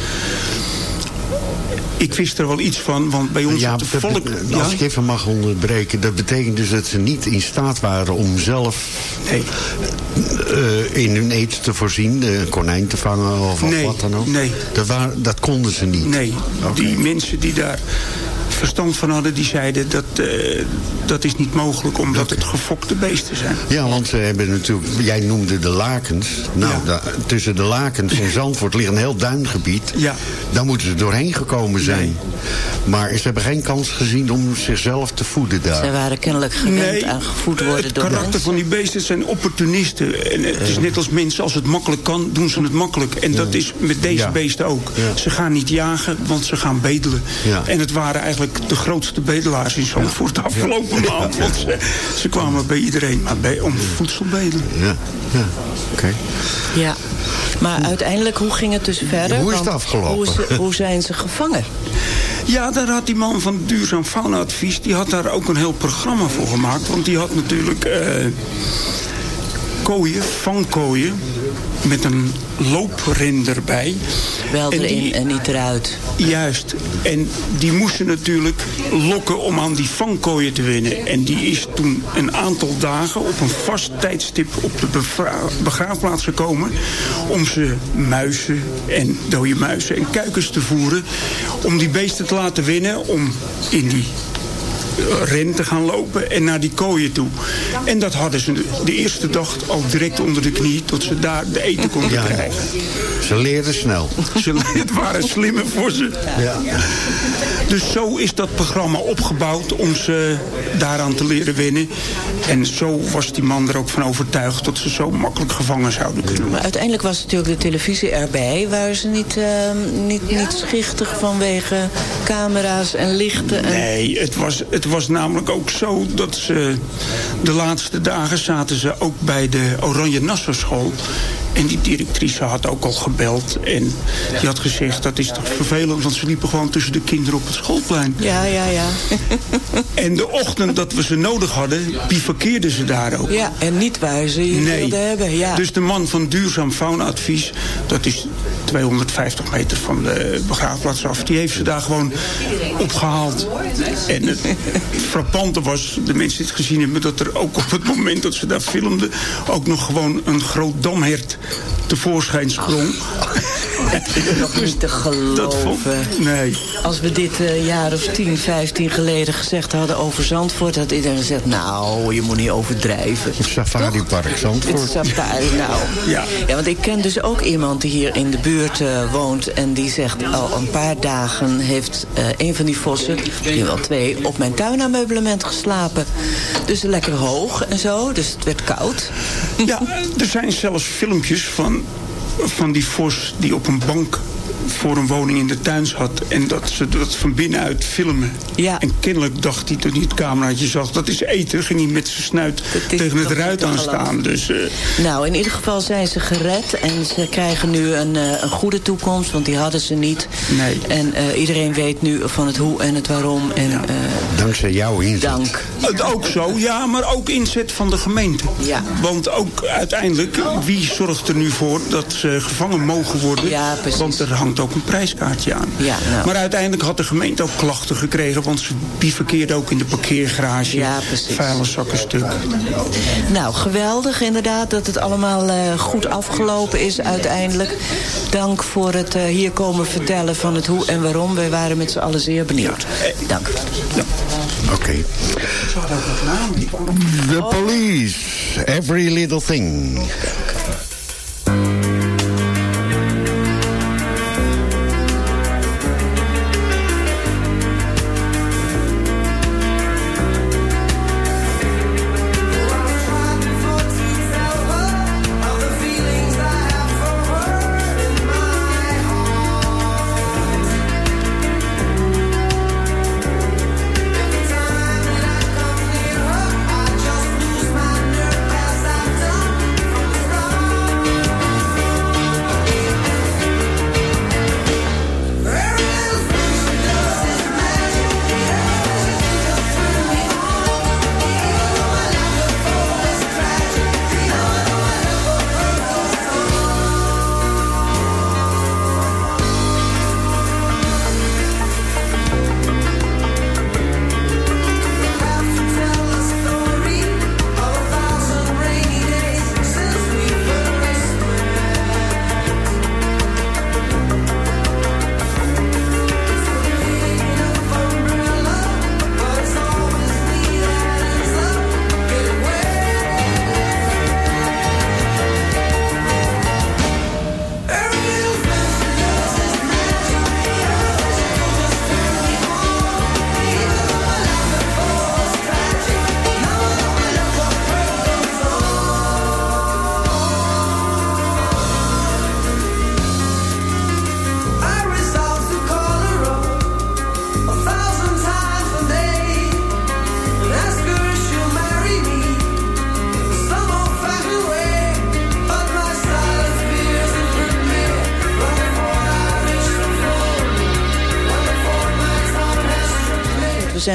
Ik wist er wel iets van, want bij ons Ja, op de volk... Ja? als ik even mag onderbreken, dat betekent dus dat ze niet in staat waren om zelf eh, in hun eten te voorzien, eh, een konijn te vangen of Nee, wat dan ook. nee. Dat, wa- dat konden ze niet. Nee, die mensen die daar verstand van hadden, die zeiden dat eh, dat is niet mogelijk omdat het gefokte beesten zijn. Ja, want ze hebben natuurlijk, jij noemde de lakens. Nou, da- tussen de lakens en Zandvoort ligt een heel duingebied. Ja. Daar moeten ze doorheen gekomen zijn. Maar ze hebben geen kans gezien om zichzelf te voeden daar. Zij waren kennelijk gewend Nee, aan gevoed worden het door karakter mensen. van die beesten zijn opportunisten. En het is net als mensen, als het makkelijk kan, doen ze het makkelijk. En dat is met deze Ja. beesten ook. Ja. Ze gaan niet jagen, want ze gaan bedelen. Ja. En het waren eigenlijk eigenlijk de grootste bedelaars in Zandvoort de afgelopen maand. Want ze, ze kwamen bij iedereen maar bij, om voedsel bedelen. Ja, ja. oké. Ja. Maar uiteindelijk, hoe ging het dus verder? hoe is het afgelopen? Hoe zijn ze gevangen? Ja, daar had die man van Duurzaam Faunaadvies... die had daar ook een heel programma voor gemaakt. Want die had natuurlijk eh kooien, vangkooien... met een loopren erbij. Wel En erin die- en niet eruit. Juist. En die moesten natuurlijk lokken om aan die vangkooien te winnen. En die is toen een aantal dagen op een vast tijdstip op de begraafplaats gekomen... om ze muizen en dode muizen en kuikens te voeren... om die beesten te laten winnen, om in die eh, ren te gaan lopen en naar die kooien toe. En dat hadden ze de- eerste dag al direct onder de knie... tot ze daar de eten konden Ja, ja. krijgen. Ze leerden snel. Ze, het waren slimme voor ze. Ja. Dus zo is dat programma opgebouwd om ze daaraan te leren winnen. En zo was die man er ook van overtuigd dat ze zo makkelijk gevangen zouden kunnen Maar uiteindelijk was natuurlijk de televisie erbij. Waren ze niet, eh, niet, niet schichtig vanwege camera's en lichten? En... Nee, het was, het was namelijk ook zo dat ze... de laatste dagen zaten ze ook bij de Oranje Nassau School. En die directrice had ook al gebeld. En die had gezegd, dat is toch vervelend... want ze liepen gewoon tussen de kinderen op het schoolplein. Ja, ja, ja. En de ochtend dat we ze nodig hadden, bivakkeerden ze daar ook. Ja, en niet waar ze je Nee. wilden hebben. Ja. Dus de man van Duurzaam Faunaadvies, dat is 250 meter van de begraafplaats af, die heeft ze daar gewoon opgehaald. En het frappante was, de mensen die het gezien hebben, dat er ook op het moment dat ze daar filmden, ook nog gewoon een groot damhert tevoorschijn sprong. Nog niet te Dat vond, geloven. nee. Als we dit een uh, jaar of 10, 15 geleden gezegd hadden over Zandvoort... had iedereen gezegd, nou, je moet niet overdrijven. Het Safari Park Zandvoort. Het safari, nou. Ja. ja, want ik ken dus ook iemand die hier in de buurt uh, woont... en die zegt, al een paar dagen heeft uh, een van die vossen... misschien wel twee, op mijn tuinameublement geslapen. Dus lekker hoog en zo, dus het werd koud. Ja, er zijn zelfs filmpjes van, van die vos die op een bank voor een woning in de tuin zat. En dat ze dat van binnenuit filmen. Ja. En kennelijk dacht hij toen hij het cameraatje zag... dat is eten, ging hij met zijn snuit tegen het ruit aan staan. Dus, uh... Nou, in ieder geval zijn ze gered. En ze krijgen nu een, uh, een goede toekomst, want die hadden ze niet. Nee. En uh, iedereen weet nu van het hoe en het waarom. En, ja. Dankzij jouw inzet. Dank. Het ook zo, ja, maar ook inzet van de gemeente. Ja. Want ook uiteindelijk, wie zorgt er nu voor dat ze gevangen mogen worden? Ja, precies. Want er hangt ook een prijskaartje aan. Ja, nou. Maar uiteindelijk had de gemeente ook klachten gekregen... want ze bivakkeerden ook in de parkeergarage. Ja, precies. Stuk. Nou, geweldig inderdaad dat het allemaal uh, goed afgelopen is uiteindelijk. Dank voor het uh, hier komen vertellen van het hoe en waarom. Wij waren met z'n allen zeer benieuwd. Dank. Ja. Oké. Okay. The police. Every little thing.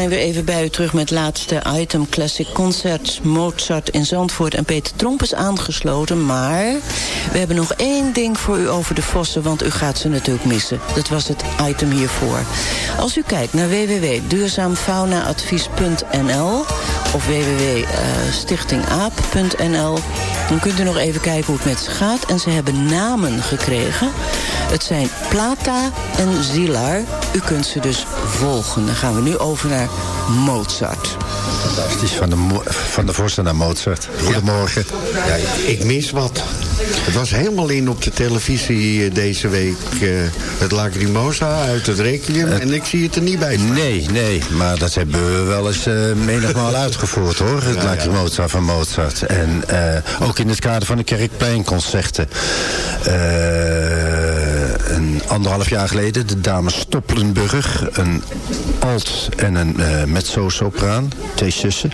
Zijn weer even bij u terug met het laatste item. Classic Concert, Mozart in Zandvoort. En Peter Tromp is aangesloten. Maar we hebben nog één ding voor u over de vossen. Want u gaat ze natuurlijk missen. Dat was het item hiervoor. Als u kijkt naar www.duurzaamfaunaadvies.nl of www.stichtingaap.nl... dan kunt u nog even kijken hoe het met ze gaat. En ze hebben namen gekregen. Het zijn Plata en Zilar. U kunt ze dus volgen. Dan gaan we nu over naar Mozart. Fantastisch, van de, van de Vorsten naar Mozart. Goedemorgen. Ja, ik, ik mis wat. Het was helemaal in op de televisie eh, deze week. eh, het Lacrimosa uit het Requiem. en ik zie het er niet bij staan. Nee, nee, maar dat hebben we wel eens eh menigmaal uitgevoerd hoor. Het Ja, Lacrimosa van Mozart. En eh, ook in het kader van de Kerkpleinconcerten. Eh, een anderhalf jaar geleden, de dames Stopplenburg. Een alt en een eh mezzo-sopraan. Twee zussen.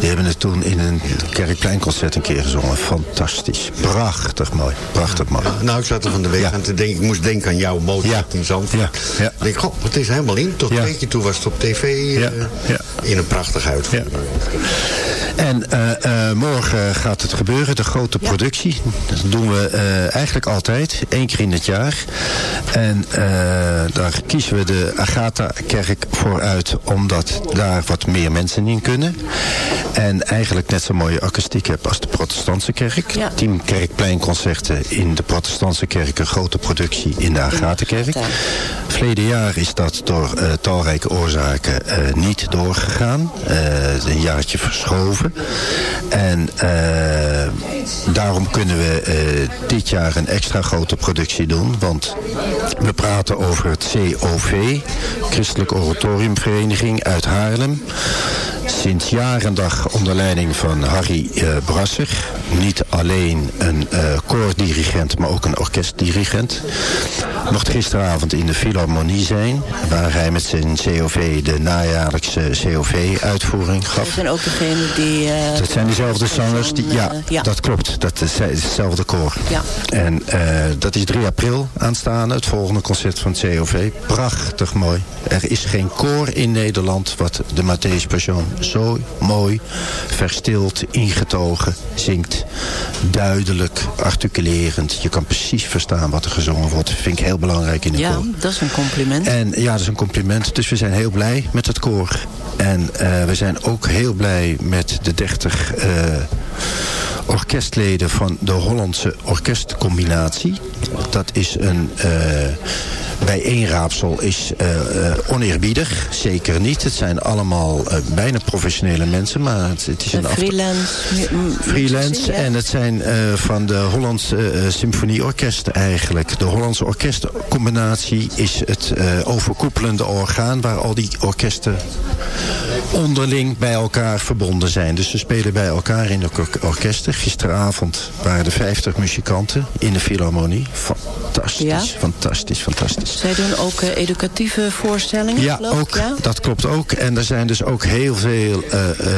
Die hebben het toen in een Kerkpleinconcert een keer gezongen. Fantastisch. Prachtig mooi. Prachtig mooi. Nou, ik zat er van de week aan te denken. Ik moest denken aan jouw Mozart in Zandvoort. Ja. Ik denk, goh, het is helemaal in. Tot een beetje toe was het op tv. eh, In een prachtige uitvoering. En eh, eh, morgen gaat het gebeuren, de grote productie. Dat doen we eh, eigenlijk altijd, één keer in het jaar. En daar kiezen we de Agatha-kerk voor uit, omdat daar wat meer mensen in kunnen. En eigenlijk net zo'n mooie akoestiek heb als de protestantse kerk. Tien kerkpleinconcerten in de protestantse kerk, een grote productie in de Agatha-kerk. Verleden jaar is dat door talrijke oorzaken niet doorgegaan. Eh, een jaartje verschoven. En eh, daarom kunnen we eh, dit jaar een extra grote productie doen. Want we praten over het COV, Christelijk Oratoriumvereniging uit Haarlem. Sinds jaren dag onder leiding van Harry eh, Brasser. Niet alleen een eh koordirigent, maar ook een orkestdirigent. Mocht gisteravond in de Philharmonie zijn, waar hij met zijn COV de najaarlijkse COV-uitvoering Dat gaf. zijn ook degenen die... eh, Dat zijn dezelfde zangers. Die, ja, ja. dat klopt. Dat is hetzelfde koor. Ja. En dat is 3 april aanstaande, het volgende concert van het COV. Prachtig mooi. Er is geen koor in Nederland wat de Matthäus Passion zo mooi, verstild, ingetogen zingt. Duidelijk, articulerend. Je kan precies verstaan wat er gezongen wordt. vind ik heel belangrijk in een Ja, koor. dat is een compliment. En ja, dat is een compliment. Dus we zijn heel blij met het koor. En eh, we zijn ook heel blij met de 30 eh, orkestleden van de Hollandse orkestcombinatie. Dat is een uh, bijeenraapsel is uh, oneerbiedig. Zeker niet. Het zijn allemaal bijna professionele mensen. Maar het, het is een, een freelance. Freelance. En het zijn van de Hollandse Symfonieorkest eigenlijk. De Hollandse orkestcombinatie is het overkoepelende orgaan... waar al die orkesten onderling bij elkaar verbonden zijn. Dus ze spelen bij elkaar in de orkesten. Gisteravond waren er 50 muzikanten in de Philharmonie. Fantastisch, ja? fantastisch, fantastisch. Zij doen ook uh, educatieve voorstellingen? Ja, ook, ja? dat klopt ook. En er zijn dus ook heel veel uh, uh,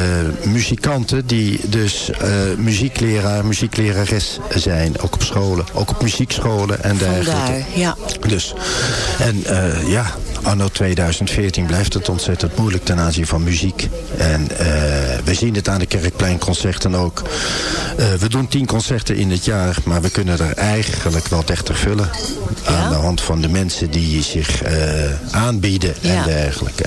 muzikanten die dus muziekleraar, muzieklerares zijn. Ook op scholen, ook op muziekscholen en dergelijke. Vandaar, ja. Dus, en ja, anno 2014 blijft het ontzettend moeilijk ten aanzien van muziek. En uh, we zien het aan de Kerkpleinconcerten ook. Uh, we doen tien concerten in het jaar, maar we kunnen er eigenlijk wel 30 vullen. Ja? Aan de hand van de mensen die zich uh, aanbieden ja. en dergelijke.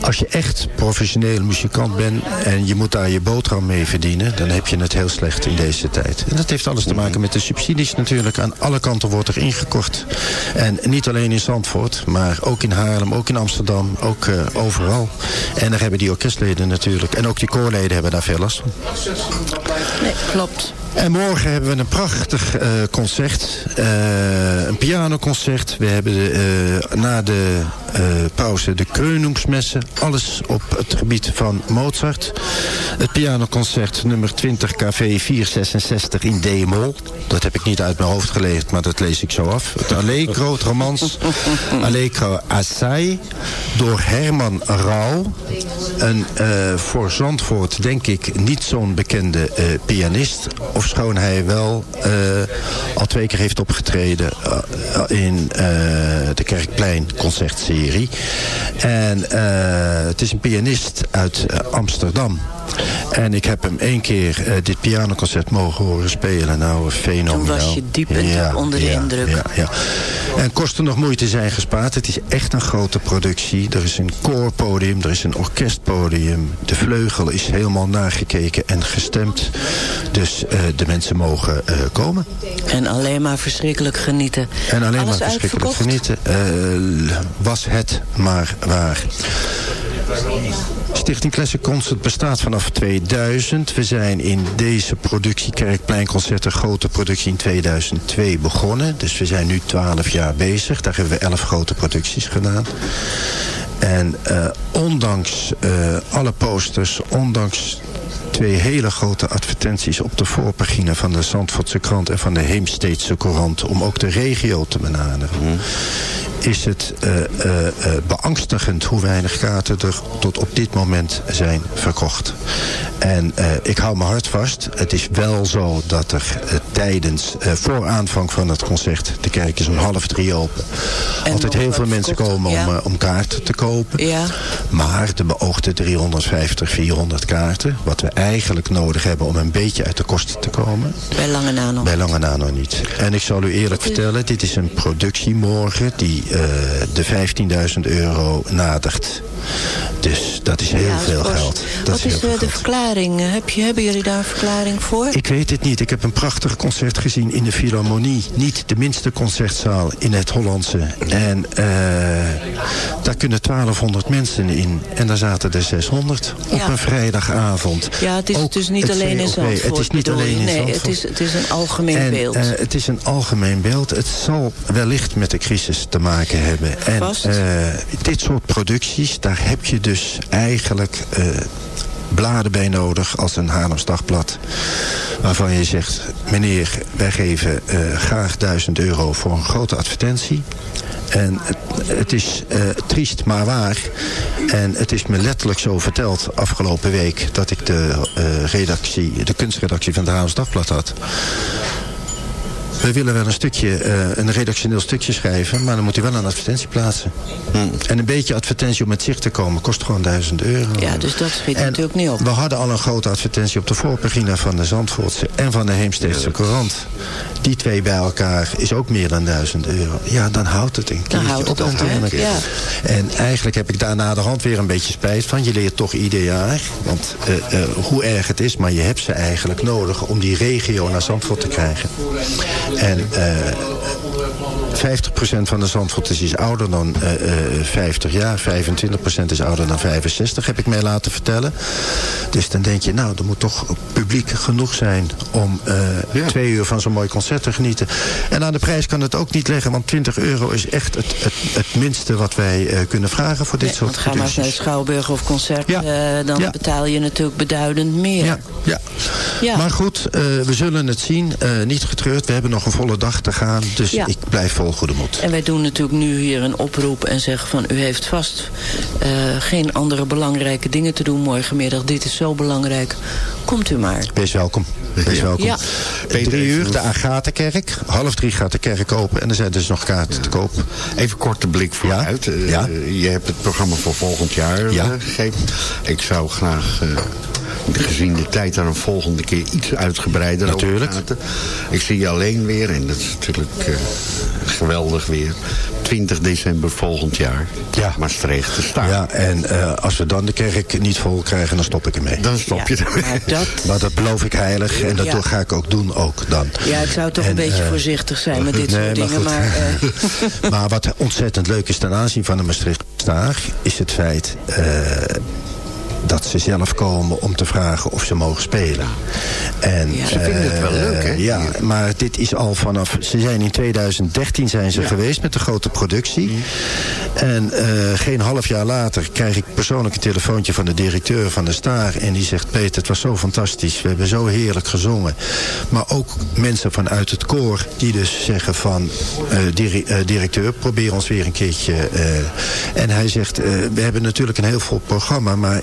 Als je echt professioneel muzikant bent en je moet daar je boterham mee verdienen, dan heb je het heel slecht in deze tijd. En dat heeft alles te maken met de subsidies natuurlijk. Aan alle kanten wordt er ingekort. En niet alleen in Zandvoort, maar ook in Haarlem, ook in Amsterdam, ook overal. En daar hebben die orkestleden natuurlijk. En ook die koorleden hebben daar veel last van. Nee, klopt. En morgen hebben we een prachtig uh, concert. Uh, een pianoconcert. We hebben de, uh, na de pauze de Kreunungsmessen. Alles op het gebied van Mozart. Het pianoconcert nummer 20 KV 466 in D-mol. Dat heb ik niet uit mijn hoofd geleerd, maar dat lees ik zo af. Het Allegro, het romans Allegro Assai. Door Herman Rauw. Een voor Zandvoort denk ik niet zo'n bekende pianist. Of Ofschoon hij wel eh, al twee keer heeft opgetreden eh, in eh, de Kerkplein concertserie. En het is een pianist uit Amsterdam. En ik heb hem één keer eh, dit pianoconcert mogen horen spelen. Nou, fenomenaal. Toen was je diep en diep onder de indruk. Ja, ja. En kosten nog moeite zijn gespaard. Het is echt een grote productie. Er is een koorpodium, er is een orkestpodium. De vleugel is helemaal nagekeken en gestemd. Dus eh, de mensen mogen eh, komen. En alleen maar verschrikkelijk genieten. En alleen Alles maar verschrikkelijk uitverkocht? genieten. Was het maar waar. Stichting Classic Concert bestaat vanaf 2000. We zijn in deze productie Kerkpleinconcerten, grote productie in 2002 begonnen. Dus we zijn nu 12 jaar bezig. Daar hebben we 11 grote producties gedaan. En eh, ondanks eh, alle posters, ondanks twee hele grote advertenties op de voorpagina van de Zandvoortse krant en van de Heemsteedse Courant om ook de regio te benaderen. Is het eh, eh, eh, beangstigend hoe weinig kaarten er tot op dit moment zijn verkocht. En ik hou mijn hart vast. Het is wel zo dat er tijdens, voor aanvang van het concert, de kerk is om half drie open. altijd heel veel mensen komen om, om kaarten te kopen. Ja. Maar de beoogde 350, 400 kaarten, wat we eigenlijk nodig hebben om een beetje uit de kosten te komen. Bij lange na nog. Bij lange na nog niet. En ik zal u eerlijk vertellen, dit is een productie morgen die eh, de 15.000 euro nadert. Dus dat is heel Ja, veel geld. Dat Wat is eh, de verklaring? Heb je, hebben jullie daar een verklaring voor? Ik weet het niet. Ik heb een prachtig concert gezien in de Philharmonie. Niet de minste concertzaal in het Hollandse. En eh, daar kunnen 1200 mensen in. En daar zaten er 600 op Ja. een vrijdagavond. Ja, het is dus niet alleen in. Zandvoort. Het is niet alleen in nee. Het is, het is een algemeen en, beeld. eh, het is een algemeen beeld. Het zal wellicht met de crisis te maken hebben. En eh, dit soort producties, daar heb je dus eigenlijk eh, bladen bij nodig als een Haarlems Dagblad. Waarvan je zegt, meneer, wij geven graag 1000 euro voor een grote advertentie. En het, het is eh, triest, maar waar. En het is me letterlijk zo verteld afgelopen week... dat ik de, eh, redactie, de kunstredactie van het Haarlems Dagblad had. We willen wel een stukje, eh, een redactioneel stukje schrijven... maar dan moet u wel een advertentie plaatsen. En een beetje advertentie om met zicht te komen kost gewoon 1000 euro. ja, dus dat schiet natuurlijk niet op. We hadden al een grote advertentie op de voorpagina van de Zandvoortse en van de Heemsteedse Courant. Die twee bij elkaar is ook meer dan 1000 euro. Ja, dan houdt het een keertje houdt op natuurlijk. Ja. En eigenlijk heb ik daar na de hand weer een beetje spijt van. Je leert toch ieder jaar. Want eh, eh, hoe erg het is, maar je hebt ze eigenlijk nodig om die regio naar Zandvoort te krijgen. En eh 50% van de Zandvoorters is ouder dan eh, eh, 50 jaar. 25% is ouder dan 65, heb ik mij laten vertellen. Dus dan denk je, nou, er moet toch publiek genoeg zijn... om eh, twee uur van zo'n mooi concert te genieten. En aan de prijs kan het ook niet leggen... want 20 euro is echt het, het, het minste wat wij eh, kunnen vragen voor dit soort Want ga maar eens naar de. Schouwburg of concert, Ja. eh, dan Ja. betaal je natuurlijk beduidend meer. Ja, ja. Ja. Maar goed, eh, we zullen het zien. Eh, niet getreurd, we hebben nog een volle dag te gaan. Dus Ja. ik blijf vol goede moed. En wij doen natuurlijk nu hier een oproep en zeggen van... u heeft vast eh, geen andere belangrijke dingen te doen morgenmiddag. Dit is zo belangrijk. Komt u maar. Wees welkom. Wees welkom. Ja. Drie uur, de Agatha-kerk. Half drie gaat de kerk open en er zijn dus nog kaarten te koop. Even korte blik vooruit. Eh, Ja. Je hebt het programma voor volgend jaar Ja. eh, gegeven. Ik zou graag, eh, gezien de tijd, daar een volgende keer iets uitgebreider Natuurlijk. over praten. Ik zie je alleen weer en dat is natuurlijk eh, geweldig weer. 20 december volgend jaar. Ja. Maastricht te staan. Ja, en eh, als we dan de kerk niet vol krijgen, dan stop ik ermee. Dan stop je Ja, ermee. maar dat... Maar dat beloof ik heilig en dat Ja. ga ik ook doen ook dan. Ja, ik zou toch En, een beetje eh, voorzichtig zijn met dit nee, soort maar dingen. goed. Maar, eh, maar wat ontzettend leuk is ten aanzien van de Maastricht Staar... is het feit eh, dat ze zelf komen om te vragen of ze mogen spelen. En, Ja. Ze vinden het wel eh, leuk, hè? Ja, maar dit is al vanaf... Ze zijn in 2013 zijn ze geweest met de grote productie. En eh, geen half jaar later krijg ik persoonlijk een telefoontje van de directeur van de Staar. En die zegt, Peter, het was zo fantastisch. We hebben zo heerlijk gezongen. Maar ook mensen vanuit het koor die dus zeggen van... eh, directeur, probeer ons weer een keertje. en hij zegt, we hebben natuurlijk een heel vol programma, maar...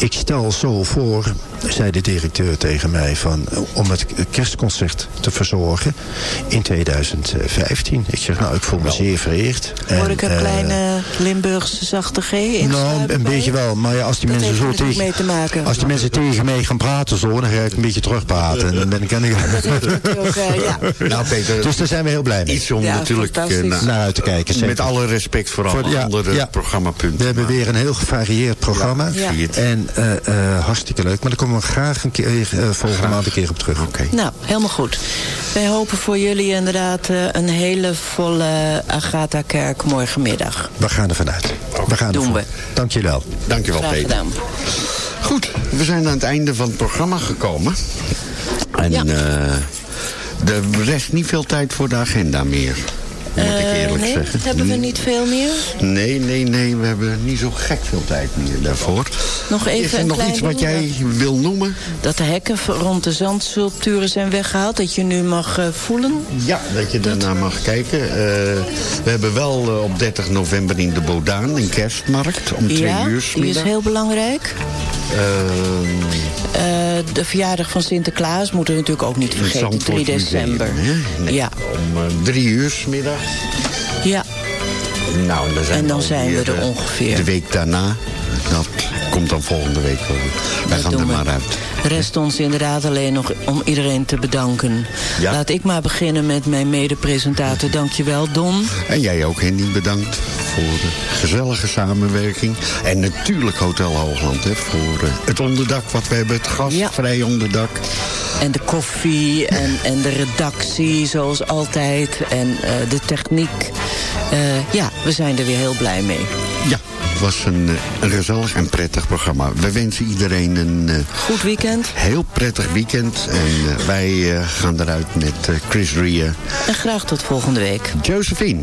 Ik stel zo voor zei de directeur tegen mij van, om het kerstconcert te verzorgen in 2015. Ik zeg, nou, ik voel me zeer vereerd. Hoor En, ik een eh, kleine Limburgse zachte G in Nou, een beetje wel. Maar ja, als die mensen zo tegen... mee te maken. Als die mensen tegen mij gaan praten zo, dan ga ik een beetje terugpraten. En dan ben ik... Ook, eh, ja. Nou, Peter, Dus daar zijn we heel blij mee. iets om Ja, natuurlijk eh, naar, Naar uit te kijken. zeker. met alle respect voor alle Voor- ja, andere ja. programmapunten. We hebben weer een heel gevarieerd programma. En eh, eh, hartstikke leuk. Maar daar komen we graag een keer, eh, volgende maand een keer op terug. Oké. Nou, helemaal goed. Wij hopen voor jullie inderdaad eh, een hele volle Agatha-kerk morgenmiddag. We gaan er vanuit. We gaan Doen ervoor. we. Dankjewel. Dankjewel, Graag Peter. gedaan. Goed, we zijn aan het einde van het programma gekomen. En Ja. eh er rest niet veel tijd voor de agenda meer. Moet ik Eh, eerlijk nee, zeggen. hebben we niet veel meer? Nee, nee, nee, we hebben niet zo gek veel tijd meer daarvoor. Nog even Is er een nog iets wat jij wil noemen? Dat de hekken rond de zandsculpturen zijn weggehaald. Dat je nu mag eh, voelen. Ja, dat je daarna mag kijken. Eh, we hebben wel op 30 november in de Bodaan, een kerstmarkt, om twee ja, uur 's die is heel belangrijk. Ehm, Eh, de verjaardag van Sinterklaas moeten we natuurlijk ook niet vergeten. Zandvoort 3 Museum, december. Nee, Ja. Om eh, drie uur 's middag. Ja, Nou, en dan zijn, En dan we zijn we alweer, er eh, ongeveer. De week daarna, dat komt dan volgende week wel. Wij Dat gaan er we. maar uit. rest ons inderdaad alleen nog om iedereen te bedanken. Ja. Laat ik maar beginnen met mijn mede-presentator. Dankjewel, Don. En jij ook, Henny, bedankt voor de gezellige samenwerking. En natuurlijk Hotel Hoogland, hè, voor eh, het onderdak wat we hebben. Het gastvrij onderdak. En de koffie en, en de redactie, zoals altijd. En eh, de techniek. Eh, ja, we zijn er weer heel blij mee. Ja, het was een, eh, een gezellig en prettig programma. We wensen iedereen een Goed weekend. heel prettig weekend. En wij gaan eruit met Chris Rea. En graag tot volgende week. Josephine.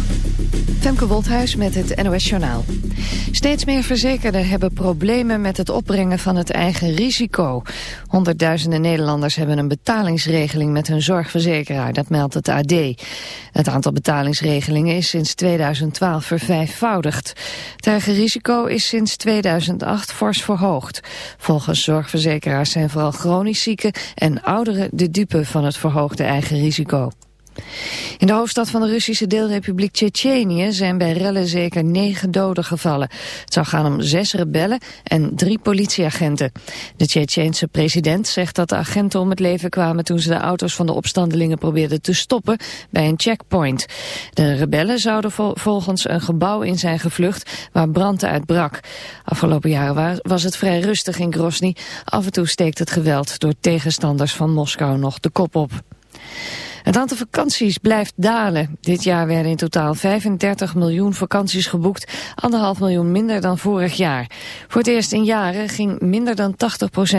Femke Wolthuis met het NOS Journaal. Steeds meer verzekerden hebben problemen met het opbrengen van het eigen risico. Honderdduizenden Nederlanders hebben een betalingsregeling met hun zorgverzekeraar, dat meldt het AD. Het aantal betalingsregelingen is sinds 2012 vervijfvoudigd. Het eigen risico is sinds 2008 fors verhoogd. Volgens zorgverzekeraars zijn vooral chronisch zieken en ouderen de dupe van het verhoogde eigen risico. In de hoofdstad van de Russische deelrepubliek Tsjetsjenië zijn bij rellen zeker negen doden gevallen. Het zou gaan om zes rebellen en drie politieagenten. De Tsjetsjeense president zegt dat de agenten om het leven kwamen toen ze de auto's van de opstandelingen probeerden te stoppen bij een checkpoint. De rebellen zouden vol- volgens een gebouw in zijn gevlucht waar brand uitbrak. Afgelopen jaren wa- was het vrij rustig in Grozny. Af en toe steekt het geweld door tegenstanders van Moskou nog de kop op. Het aantal vakanties blijft dalen. Dit jaar werden in totaal 35 miljoen vakanties geboekt, anderhalf miljoen minder dan vorig jaar. Voor het eerst in jaren ging minder dan 80%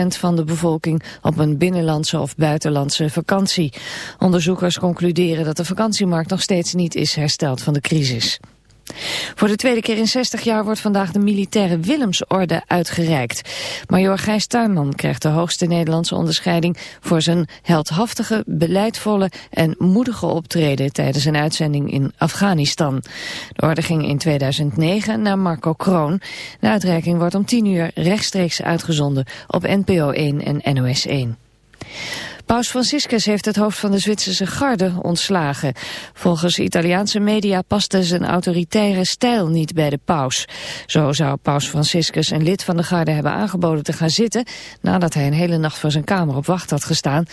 van de bevolking op een binnenlandse of buitenlandse vakantie. Onderzoekers concluderen dat de vakantiemarkt nog steeds niet is hersteld van de crisis. Voor de tweede keer in 60 jaar wordt vandaag de militaire Willemsorde uitgereikt. Major Gijs Tuinman krijgt de hoogste Nederlandse onderscheiding voor zijn heldhaftige, beleidvolle en moedige optreden tijdens een uitzending in Afghanistan. De orde ging in 2009 naar Marco Kroon. De uitreiking wordt om 10 uur rechtstreeks uitgezonden op NPO 1 en NOS 1. Paus Franciscus heeft het hoofd van de Zwitserse garde ontslagen. Volgens Italiaanse media paste zijn autoritaire stijl niet bij de paus. Zo zou paus Franciscus een lid van de garde hebben aangeboden te gaan zitten... nadat hij een hele nacht voor zijn kamer op wacht had gestaan...